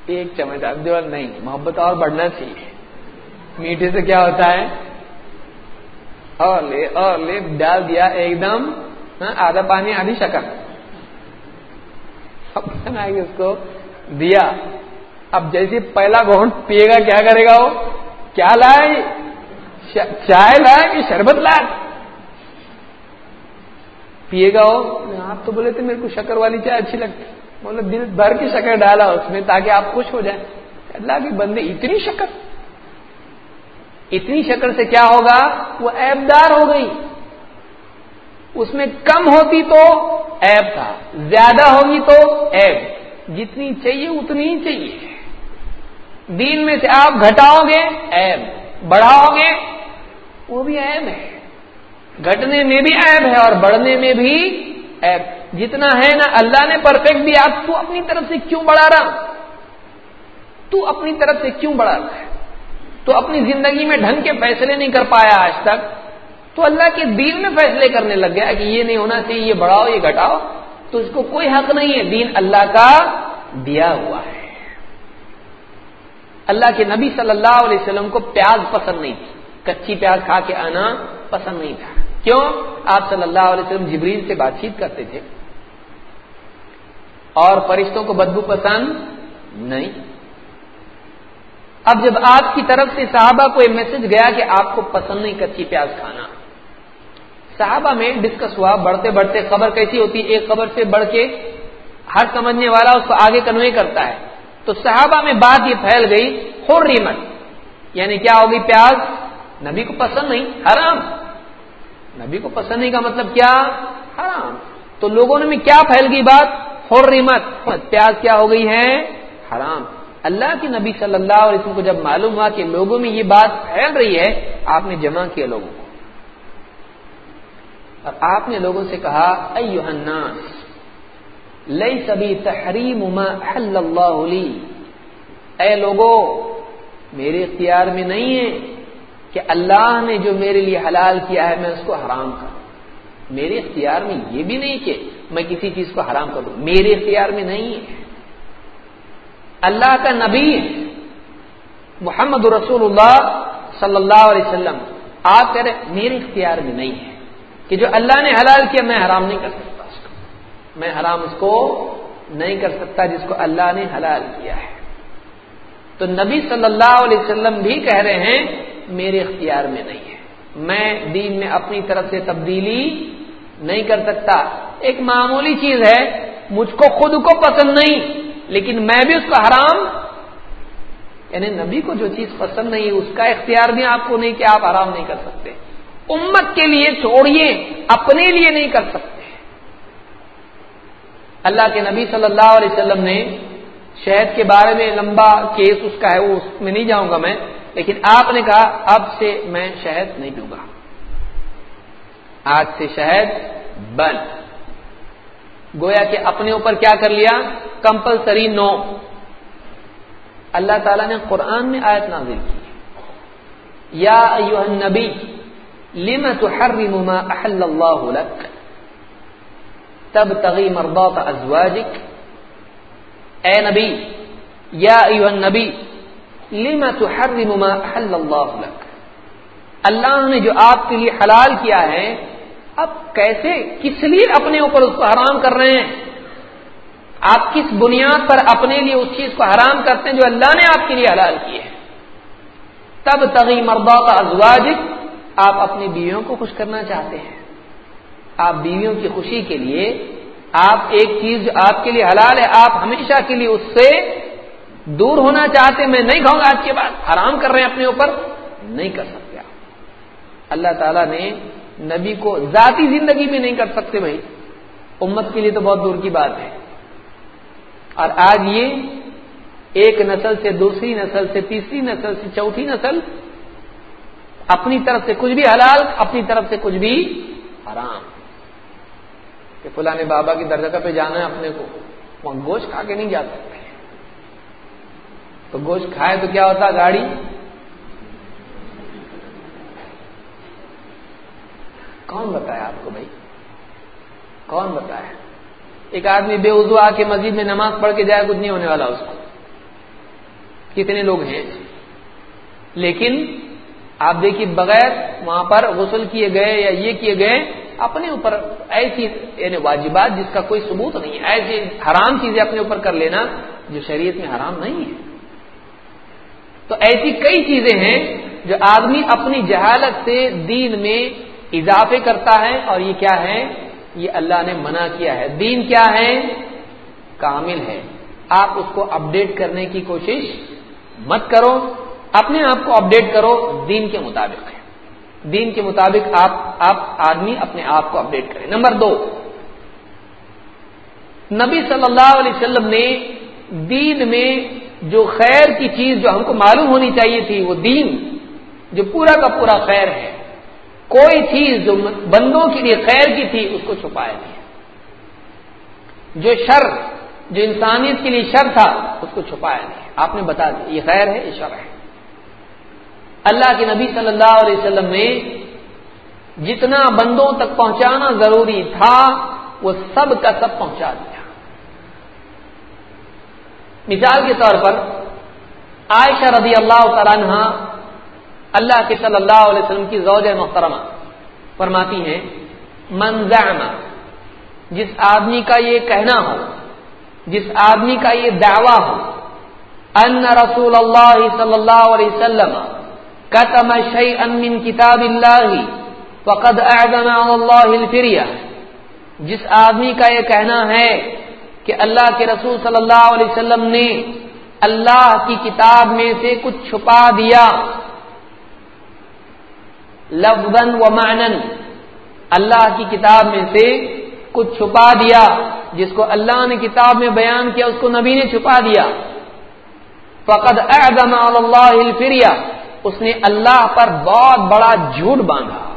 ایک چمچ اب نہیں، محبت اور بڑھنا چاہیے۔ میٹھے سے کیا ہوتا ہے؟ اور لے اور لے، ڈال دیا ایک دم ہاں، آدھا پانی، آدھی شکر۔ اس کو دیا۔ اب جیسے پہلا گھونٹ پیے گا، کیا کرے گا وہ؟ کیا لائے؟ چائے لائے کہ شربت لائے؟ پیے گا وہ؟ آپ تو بولے تھے میرے کو شکر والی چائے اچھی لگتی۔ بولے دل بھر کی شکر ڈالا اس میں تاکہ آپ خوش ہو جائیں۔ اللہ کے بندے اتنی شکر۔ اتنی شکر سے کیا ہوگا؟ وہ ایبدار ہو گئی۔ اس میں کم ہوتی تو ایب تھا، زیادہ ہوگی تو ایب جتنی چاہیے اتنی ہی چاہیے۔ دین میں سے آپ گھٹاؤ گے ایب بڑھاؤ گے، وہ بھی ایب ہے۔ گھٹنے میں بھی ایب ہے اور بڑھنے میں بھی ایب جتنا ہے نا اللہ نے پرفیکٹ بھی آپ تو اپنی طرف سے کیوں بڑھا رہا؟ تو اپنی طرف سے کیوں بڑھا رہا ہے؟ تو اپنی زندگی میں ڈھنگ کے فیصلے نہیں کر پایا آج تک۔ تو اللہ کے دین میں فیصلے کرنے لگ گیا کہ یہ نہیں ہونا چاہیے، یہ بڑھاؤ، یہ گھٹاؤ۔ تو اس کو کوئی حق نہیں ہے۔ دین اللہ کا دیا ہوا ہے۔ اللہ کے نبی صلی اللہ علیہ وسلم کو پیاز پسند نہیں تھی۔ کچی پیاز کھا کے آنا پسند نہیں تھا۔ کیوں؟ آپ صلی اللہ علیہ وسلم جبریل سے بات چیت کرتے تھے۔ اور فرشتوں کو بدبو پسند نہیں۔ اب جب آپ کی طرف سے صحابہ کو یہ میسج گیا کہ آپ کو پسند نہیں کچی پیاز کھانا۔ صحابہ میں ڈسکس ہوا، بڑھتے بڑھتے خبر کیسی ہوتی؟ ایک خبر سے بڑھ کے ہر سمجھنے والا اس کو آگے کنوے کرتا ہے۔ تو صحابہ میں بات یہ پھیل گئی ہو یعنی کیا ہوگی پیاز؟ نبی کو پسند نہیں، حرام۔ نبی کو پسند نہیں کا مطلب کیا؟ حرام۔ تو لوگوں نے کیا پھیل گئی بات؟ ہو ریمت پیاز کیا ہو گئی ہے حرام۔ اللہ کے نبی صلی اللہ علیہ وسلم کو جب معلوم ہوا کہ لوگوں میں یہ بات پھیل رہی ہے، آپ نے جمع کیا لوگوں کو۔ اور آپ نے لوگوں سے کہا الناس۔ لئی سبھی تحریم اللہ لی اے لوگو، میرے اختیار میں نہیں ہے کہ اللہ نے جو میرے لیے حلال کیا ہے، میں اس کو حرام کروں میرے اختیار میں یہ بھی نہیں کہ میں کسی چیز کو حرام کر دوں۔ میرے اختیار میں نہیں ہے۔ اللہ کا نبی محمد رسول اللہ صلی اللہ علیہ وسلم آپ کہہ رہے میرے اختیار میں نہیں ہے کہ جو اللہ نے حلال کیا، میں حرام نہیں کر سکتا۔ میں حرام اس کو نہیں کر سکتا جس کو اللہ نے حلال کیا ہے۔ تو نبی صلی اللہ علیہ وسلم بھی کہہ رہے ہیں، میرے اختیار میں نہیں ہے۔ میں دین میں اپنی طرف سے تبدیلی نہیں کر سکتا۔ ایک معمولی چیز ہے، مجھ کو خود کو پسند نہیں، لیکن میں بھی اس کو حرام یعنی نبی کو جو چیز پسند نہیں، اس کا اختیار بھی آپ کو نہیں کہ آپ آرام نہیں کر سکتے۔ امت کے لیے چھوڑیے، اپنے لیے نہیں کر سکتے۔ اللہ کے نبی صلی اللہ علیہ وسلم نے شہد کے بارے میں لمبا کیس اس کا ہے، وہ اس میں نہیں جاؤں گا میں، لیکن آپ نے کہا اب سے میں شہد نہیں پیوں گا۔ آج سے شہد بند۔ گویا کہ اپنے اوپر کیا کر لیا؟ کمپلسری نو۔ اللہ تعالیٰ نے قرآن میں آیت نازل کی۔ یا ایوہ النبی، لم تحرم ما احل اللہ لک؟ تب تغی مرضات ازواجک۔ اے نبی، یا ایوہ النبی، لم تحرم ما احل اللہ لک؟ اللہ نے جو آپ کے لیے حلال کیا ہے، اب کیسے، کس لیے اپنے اوپر اس کو حرام کر رہے ہیں؟ آپ کس بنیاد پر اپنے لیے اس چیز کو حرام کرتے ہیں جو اللہ نے آپ کے لیے حلال کی ہے تب تغی مردا کا ازواج آپ اپنی بیویوں کو خوش کرنا چاہتے ہیں۔ آپ بیویوں کی خوشی کے لیے، آپ ایک چیز جو آپ کے لیے حلال ہے، آپ ہمیشہ کے لیے اس سے دور ہونا چاہتے میں نہیں کہوں گا آج کے بعد، حرام کر رہے ہیں اپنے اوپر، نہیں کر سکتے آپ۔ اللہ تعالیٰ نے نبی کو ذاتی زندگی میں نہیں کر سکتے بھائی۔ امت کے لیے تو بہت دور کی بات ہے۔ اور آج یہ ایک نسل سے دوسری نسل سے تیسری نسل سے چوتھی نسل اپنی طرف سے کچھ بھی حلال، اپنی طرف سے کچھ بھی حرام۔ کہ فلاں بابا کی درجہ پہ جانا ہے اپنے کو۔ وہاں گوشت کھا کے نہیں جا سکتے۔ تو گوشت کھائے تو کیا ہوتا گاڑی؟ کون بتایا آپ کو بھائی؟ کون بتایا؟ ایک آدمی بے وضو آ کے مسجد میں نماز پڑھ کے جائے کچھ نہیں ہونے والا اس کو۔ کتنے لوگ ہیں؟ لیکن آپ دیکھیے بغیر وہاں پر غسل کیے گئے یا یہ کیے گئے اپنے اوپر ایسی یعنی واجبات جس کا کوئی ثبوت نہیں ہے، ایسی حرام چیزیں اپنے اوپر کر لینا جو شریعت میں حرام نہیں ہے۔ تو ایسی کئی چیزیں ہیں جو آدمی اپنی جہالت سے دین میں اضافے کرتا ہے اور یہ کیا ہے؟ یہ اللہ نے منع کیا ہے۔ دین کیا ہے؟ کامل ہے۔ آپ اس کو اپڈیٹ کرنے کی کوشش مت کرو۔ اپنے آپ کو اپڈیٹ کرو دین کے مطابق۔ ہے دین کے مطابق آپ آپ آدمی اپنے آپ کو اپڈیٹ کریں۔ نمبر دو، نبی صلی اللہ علیہ وسلم نے دین میں جو خیر کی چیز جو ہم کو معلوم ہونی چاہیے تھی، وہ دین، جو پورا کا پورا خیر ہے، کوئی چیز جو بندوں کے لیے خیر کی تھی، اس کو چھپایا نہیں۔ جو شر، جو انسانیت کے لیے شر تھا، اس کو چھپایا نہیں۔ آپ نے بتا دیا، یہ خیر ہے، یہ شر ہے۔ اللہ کے نبی صلی اللہ علیہ وسلم نے جتنا بندوں تک پہنچانا ضروری تھا، وہ سب کا سب پہنچا دیا۔ مثال کے طور پر عائشہ رضی اللہ تعالیٰ اللہ کے صلی اللہ علیہ وسلم کی زوج محترمہ فرماتی ہیں منظر جس آدمی کا یہ کہنا ہو، جس آدمی کا یہ دعویٰ ہو، ان رسول اللہ صلی اللہ علیہ وسلم کتم شيئا من کتاب اللہ فقد اعظم اللہ الفریہ جس آدمی کا یہ کہنا ہے کہ اللہ کے رسول صلی اللہ علیہ وسلم نے اللہ کی کتاب میں سے کچھ چھپا دیا. لفظن و معنن اللہ کی کتاب میں سے کچھ چھپا دیا، جس کو اللہ نے کتاب میں بیان کیا، اس کو نبی نے چھپا دیا. فقد اعظم اللہ الفریہ اس نے اللہ پر بہت بڑا جھوٹ باندھا۔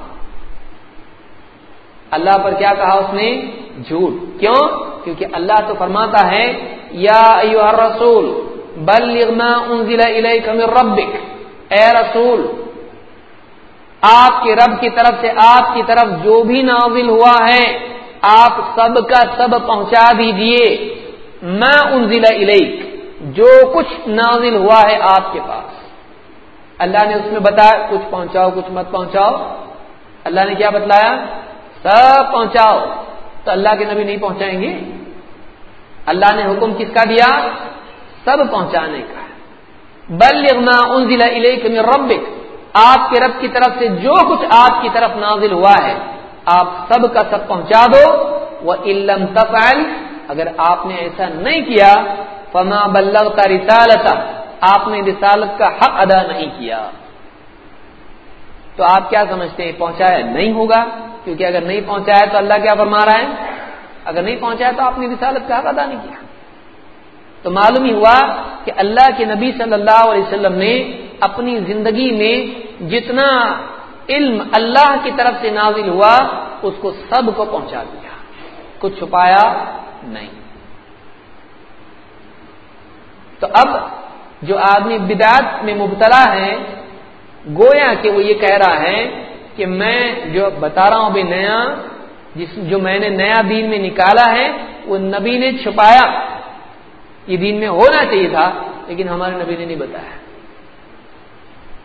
اللہ پر کیا کہا اس نے؟ جھوٹ۔ کیوں؟ کیونکہ اللہ تو فرماتا ہے، یا ایو رسول بلغ ما انزل الیک من ربک۔ اے رسول، آپ کے رب کی طرف سے آپ کی طرف جو بھی نازل ہوا ہے، آپ سب کا سب پہنچا دیجیے۔ میں انزل الیک، جو کچھ نازل ہوا ہے آپ کے پاس۔ اللہ نے اس میں بتایا، کچھ پہنچاؤ، کچھ مت پہنچاؤ۔ اللہ نے کیا بتلایا؟ سب پہنچاؤ۔ تو اللہ کے نبی نہیں پہنچائیں گے۔ اللہ نے حکم کس کا دیا؟ سب پہنچانے کا۔ بل انزل الیک من ربک۔ آپ کے رب کی طرف سے جو کچھ آپ کی طرف نازل ہوا ہے، آپ سب کا سب پہنچا دو۔ وہ علم تفعل، اگر آپ نے ایسا نہیں کیا، فما بلغ کا آپ نے رسالت کا حق ادا نہیں کیا۔ تو آپ کیا سمجھتے ہیں؟ پہنچایا نہیں ہوگا؟ کیونکہ اگر نہیں پہنچایا تو اللہ کیا فرما رہا ہے؟ اگر نہیں پہنچایا تو آپ نے رسالت کا حق ادا نہیں کیا۔ تو معلوم ہی ہوا کہ اللہ کے نبی صلی اللہ علیہ وسلم نے اپنی زندگی میں جتنا علم اللہ کی طرف سے نازل ہوا، اس کو سب کو پہنچا دیا۔ کچھ چھپایا نہیں۔ تو اب جو آدمی بدعت میں مبتلا ہے، گویا کہ وہ یہ کہہ رہا ہے کہ میں جو بتا رہا ہوں ابھی نیا، جس جو میں نے نیا دین میں نکالا ہے، وہ نبی نے چھپایا۔ یہ دین میں ہونا چاہیے تھا، لیکن ہمارے نبی نے نہیں بتایا۔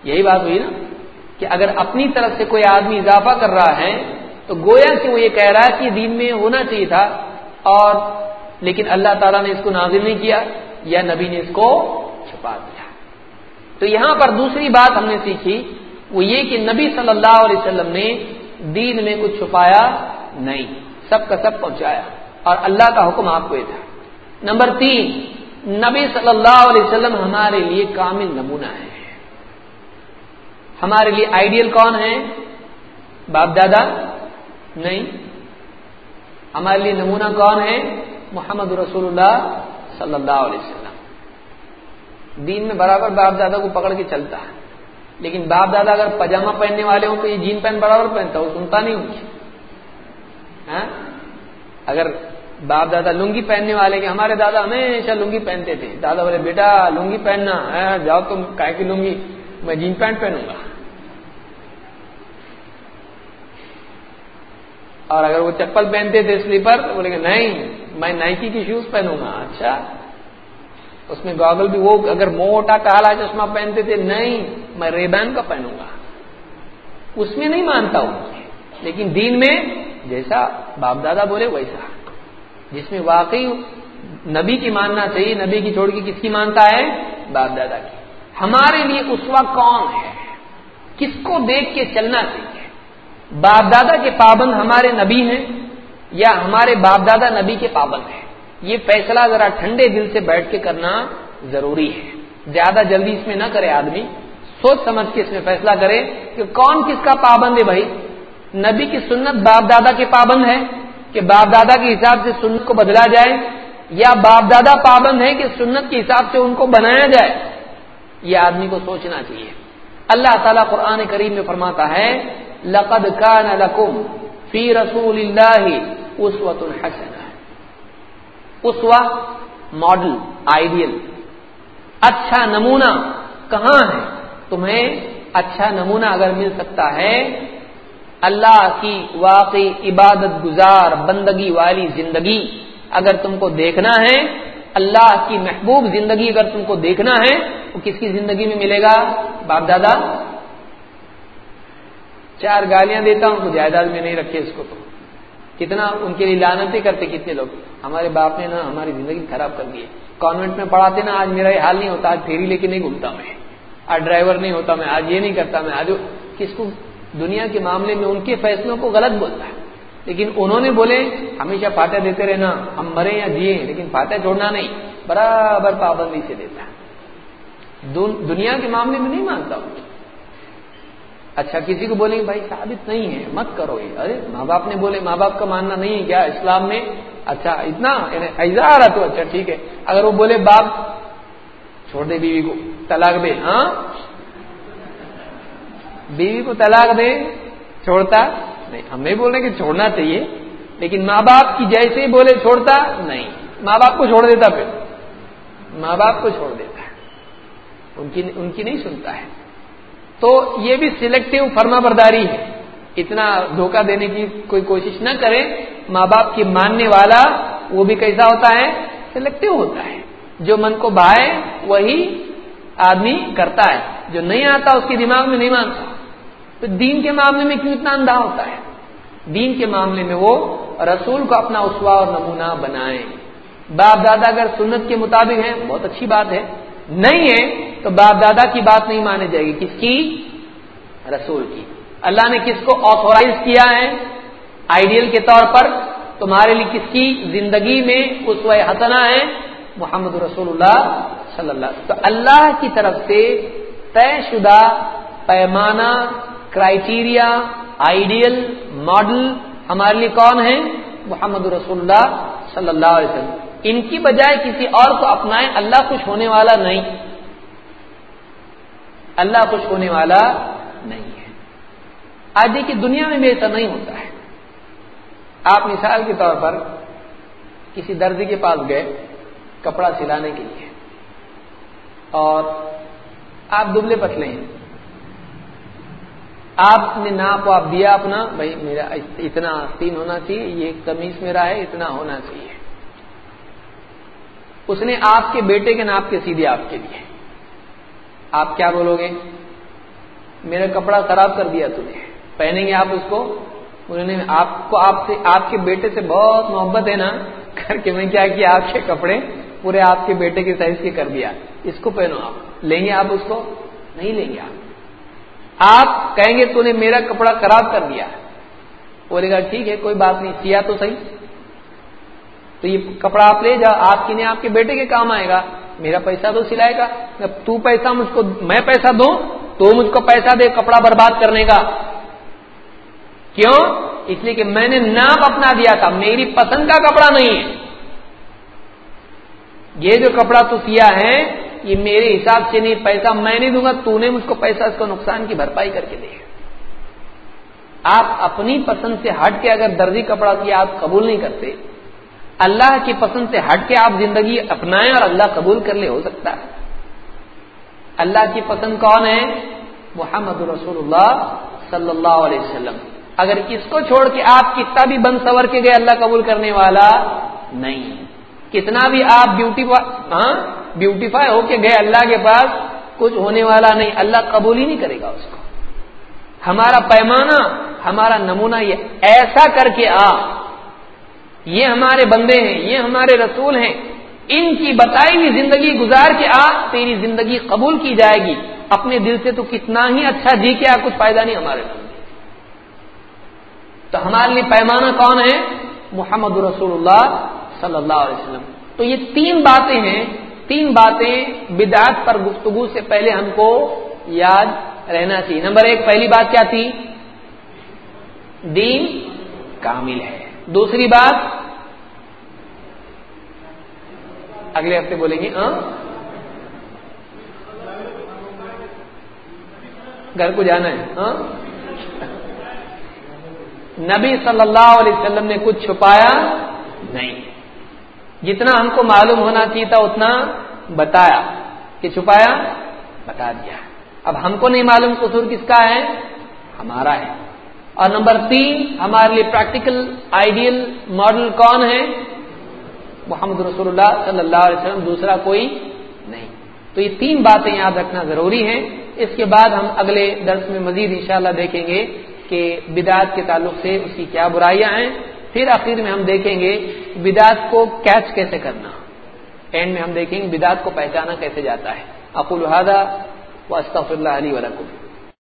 یہی بات ہوئی نا کہ اگر اپنی طرف سے کوئی آدمی اضافہ کر رہا ہے، تو گویا کہ وہ یہ کہہ رہا ہے کہ دین میں ہونا چاہیے تھا اور لیکن اللہ تعالیٰ نے اس کو نازل نہیں کیا یا نبی نے اس کو چھپا دیا تو یہاں پر دوسری بات ہم نے سیکھی، وہ یہ کہ نبی صلی اللہ علیہ وسلم نے دین میں کچھ چھپایا نہیں، سب کا سب پہنچایا اور اللہ کا حکم آپ کو یہ تھا۔ نمبر تین، نبی صلی اللہ علیہ وسلم ہمارے لیے کامل نمونہ ہے ہمارے لیے آئیڈیل کون ہے باپ دادا؟ نہیں۔ ہمارے لیے نمونہ کون ہے محمد رسول اللہ صلی اللہ علیہ وسلم۔ دین میں برابر باپ دادا کو پکڑ کے چلتا ہے۔ لیکن باپ دادا اگر پاجامہ پہننے والے ہوں تو یہ جین پینٹ برابر پہنتا وہ سنتا نہیں ہوں ہاں؟ اگر باپ دادا لنگی پہننے والے کہ ہمارے دادا ہمیشہ لنگی پہنتے تھے۔ دادا بولے، بیٹا، لنگی پہننا۔ جاؤ تم کا کی لنگی، میں جین پینٹ پہنوں گا۔ اور اگر وہ چپل پہنتے تھے سلیپر تو بولے گا نہیں، میں نائکی کی شوز پہنوں گا۔ اچھا۔ اس میں گاگل بھی وہ اگر موٹا کالا چشمہ پہنتے تھے، نہیں، میں ریبین کا پہنوں گا۔ اس میں نہیں مانتا ہوں لیکن دین میں جیسا باپ دادا بولے، ویسا۔ جس میں واقعی نبی کی ماننا چاہیے نبی کی چھوڑ کے کس کی مانتا ہے؟ باپ دادا کی۔ ہمارے لیے اسوا کون ہے؟ کس کو دیکھ کے چلنا چاہیے؟ باپ دادا کے پابند ہمارے نبی ہیں یا ہمارے باپ دادا نبی کے پابند ہیں؟ یہ فیصلہ ذرا ٹھنڈے دل سے بیٹھ کے کرنا ضروری ہے۔ زیادہ جلدی اس میں نہ کرے آدمی۔ سوچ سمجھ کے اس میں فیصلہ کرے کہ کون کس کا پابند ہے بھائی۔ نبی کی سنت باپ دادا کے پابند ہے کہ باپ دادا کے حساب سے سنت کو بدلا جائے، یا باپ دادا پابند ہے کہ سنت کے حساب سے ان کو بنایا جائے۔ یہ آدمی کو سوچنا چاہیے۔ اللہ تعالیٰ قرآن کریم میں فرماتا ہے، لقد کان لکم فی رسول اللہ اسوت الحسن اسوا ماڈل آئیڈیل اچھا نمونہ کہاں ہے؟ تمہیں اچھا نمونہ اگر مل سکتا ہے، اللہ کی واقعی عبادت گزار بندگی والی زندگی اگر تم کو دیکھنا ہے، اللہ کی محبوب زندگی اگر تم کو دیکھنا ہے، وہ کس کی زندگی میں ملے گا؟ باپ دادا؟ چار گالیاں دیتا ہوں تو جائیداد میں نہیں رکھے اس کو تو۔ کتنا ان کے لیے لانتے کرتے کتنے لوگ؟ ہمارے باپ نے نا ہماری زندگی خراب کر دی ہے۔ کانوینٹ میں پڑھاتے نا، آج میرا یہ حال نہیں ہوتا، آج پھیری لے کے نہیں گھومتا میں۔ آج ڈرائیور نہیں ہوتا میں، آج یہ نہیں کرتا میں۔ آج کس کو؟ دنیا کے معاملے میں ان کے فیصلوں کو غلط بولتا ہے۔ لیکن انہوں نے بولے، ہمیشہ فاتح دیتے رہنا، ہم مرے یا جیے لیکن فاتح چھوڑنا نہیں، برابر پابندی سے دیتا ہے۔ دنیا کے معاملے میں نہیں مانتا ہوں اچھا کسی کو بولیں گے، بھائی ثابت نہیں ہے، مت کرو یہ. ارے ماں باپ نے بولے ماں باپ کا ماننا نہیں ہے کیا اسلام میں؟ اچھا اتنا یعنی ایسا آ رہا تو اچھا ٹھیک ہے۔ اگر وہ بولے، باپ، چھوڑ دے بیوی کو، طلاق دے. ہاں؟ بیوی کو طلاق دے، چھوڑتا نہیں۔ ہم نہیں بول رہے کہ چھوڑنا چاہیے، لیکن ماں باپ کی جیسے ہی بولے، چھوڑتا نہیں۔ ماں باپ کو چھوڑ دیتا پھر۔ ماں باپ کو چھوڑ دیتا ہے۔ ان کی ان کی نہیں سنتا ہے۔ تو یہ بھی سلیکٹو فرما برداری ہے۔ اتنا دھوکہ دینے کی کوئی کوشش نہ کرے۔ ماں باپ کی ماننے والا وہ بھی کیسا ہوتا ہے؟ سلیکٹو ہوتا ہے۔ جو من کو بھائے وہی آدمی کرتا ہے۔ جو نہیں آتا اس کے دماغ میں نہیں مانتا۔ تو دین کے معاملے میں کیوں اتنا اندھا ہوتا ہے؟ دین کے معاملے میں وہ رسول کو اپنا اسوا اور نمونہ بنائے۔ باپ دادا اگر سنت کے مطابق ہیں، بہت اچھی بات ہے۔ نہیں ہے تو باپ دادا کی بات نہیں مانی جائے گی۔ کس کی؟ رسول کی۔ اللہ نے کس کو آتھورائز کیا ہے؟ آئیڈیل کے طور پر۔ تمہارے لیے کس کی؟ زندگی میں اس و ہے۔ محمد رسول اللہ صلی اللہ تو اللہ کی طرف سے طے شدہ پیمانہ کرائٹیریا آئیڈیل ماڈل ہمارے لیے کون ہے؟ محمد رسول اللہ صلی اللہ علیہ وسلم۔ ان کی بجائے کسی اور کو اپنائیں، اللہ خوش ہونے والا نہیں۔ اللہ خوش ہونے والا نہیں ہے۔ آج دیکھیے دنیا میں بھی ایسا نہیں ہوتا ہے۔ آپ مثال کے طور پر کسی درزی کے پاس گئے کپڑا سلانے کے لیے۔ اور آپ دبلے پتلے ہیں۔ آپ نے ناپ آپ دیا اپنا، بھائی میرا اتنا تین ہونا چاہیے، یہ کمیز میرا ہے، اتنا ہونا چاہیے۔ اس نے آپ کے بیٹے کے ناپ کے سیدھے آپ کے لیے۔ آپ کیا بولو گے؟ میرا کپڑا خراب کر دیا تم نے پہنیں گے آپ اس کو؟ انہوں نے آپ کو، آپ سے، آپ کے بیٹے سے بہت محبت ہے نا۔ کر کے میں کیا کیا، آپ کے کپڑے پورے آپ کے بیٹے کے سائز کے کر دیا۔ اس کو پہنو آپ۔ لیں گے آپ اس کو؟ نہیں لیں گے آپ۔ آپ کہیں گے تو نے میرا کپڑا خراب کر دیا۔ بولے گا، ٹھیک ہے، کوئی بات نہیں سیا تو صحیح۔ تو یہ کپڑا آپ لے جاؤ، آپ کی نہیں، آپ کے بیٹے کے کام آئے گا۔ میرا پیسہ تو سلائے گا۔ تو پیسہ مجھ کو میں پیسہ دوں تو مجھ کو پیسہ دے کپڑا برباد کرنے کا۔ کیوں؟ اس لیے کہ میں نے نام اپنا دیا تھا۔ میری پسند کا کپڑا نہیں ہے۔ یہ جو کپڑا تو سیا ہے، یہ میرے حساب سے نہیں، پیسہ میں نہیں دوں گا، تو نے مجھ کو پیسہ اس کو نقصان کی بھرپائی کر کے دے آپ اپنی پسند سے ہٹ کے اگر درزی کپڑا کیا آپ قبول نہیں کرتے اللہ کی پسند سے ہٹ کے آپ زندگی اپنائیں اور اللہ قبول کر لے ہو سکتا ہے۔ اللہ کی پسند کون ہے؟ محمد رسول اللہ صلی اللہ علیہ وسلم۔ اگر اس کو چھوڑ کے آپ کتنا بھی بند سور کے گئے اللہ قبول کرنے والا نہیں۔ کتنا بھی آپ بیوٹی ہاں؟ بیوٹیفائی ہو کے گئے اللہ کے پاس، کچھ ہونے والا نہیں۔ اللہ قبول ہی نہیں کرے گا اس کو۔ ہمارا پیمانہ، ہمارا نمونہ یہ ایسا کر کے آ یہ ہمارے بندے ہیں، یہ ہمارے رسول ہیں۔ ان کی بتائی ہوئی زندگی گزار کے آ، تیری زندگی قبول کی جائے گی۔ اپنے دل سے تو کتنا ہی اچھا جی کے آ، کچھ فائدہ نہیں ہمارے بندے تو ہمارے لیے پیمانہ کون ہے؟ محمد رسول اللہ صلی اللہ علیہ وسلم۔ تو یہ تین باتیں ہیں۔ تین باتیں بدعت پر گفتگو سے پہلے ہم کو یاد رہنا چاہیے۔ نمبر ایک، پہلی بات کیا تھی؟ دین کامل ہے۔ دوسری بات اگلے ہفتے بولیں گے ہاں گھر کو جانا ہے ہاں نبی صلی اللہ علیہ وسلم نے کچھ چھپایا نہیں۔ جتنا ہم کو معلوم ہونا چاہیے تھا، اتنا بتایا۔ کہ چھپایا؟ بتا دیا۔ اب ہم کو نہیں معلوم قصور کس کا ہے، ہمارا ہے۔ اور نمبر تین، ہمارے لیے پریکٹیکل آئیڈیل ماڈل کون ہے؟ محمد رسول اللہ صلی اللہ علیہ وسلم، دوسرا کوئی نہیں۔ تو یہ تین باتیں یاد رکھنا ضروری ہے اس کے بعد ہم اگلے درس میں مزید انشاءاللہ دیکھیں گے کہ بدعت کے تعلق سے اس کی کیا برائیاں ہیں۔ پھر آخر میں ہم دیکھیں گے بدعت کو کیچ کیسے کرنا۔ اینڈ میں ہم دیکھیں گے بدعت کو پہچانا کیسے جاتا ہے۔ اقول هذا واستغفر الله لي ولكم۔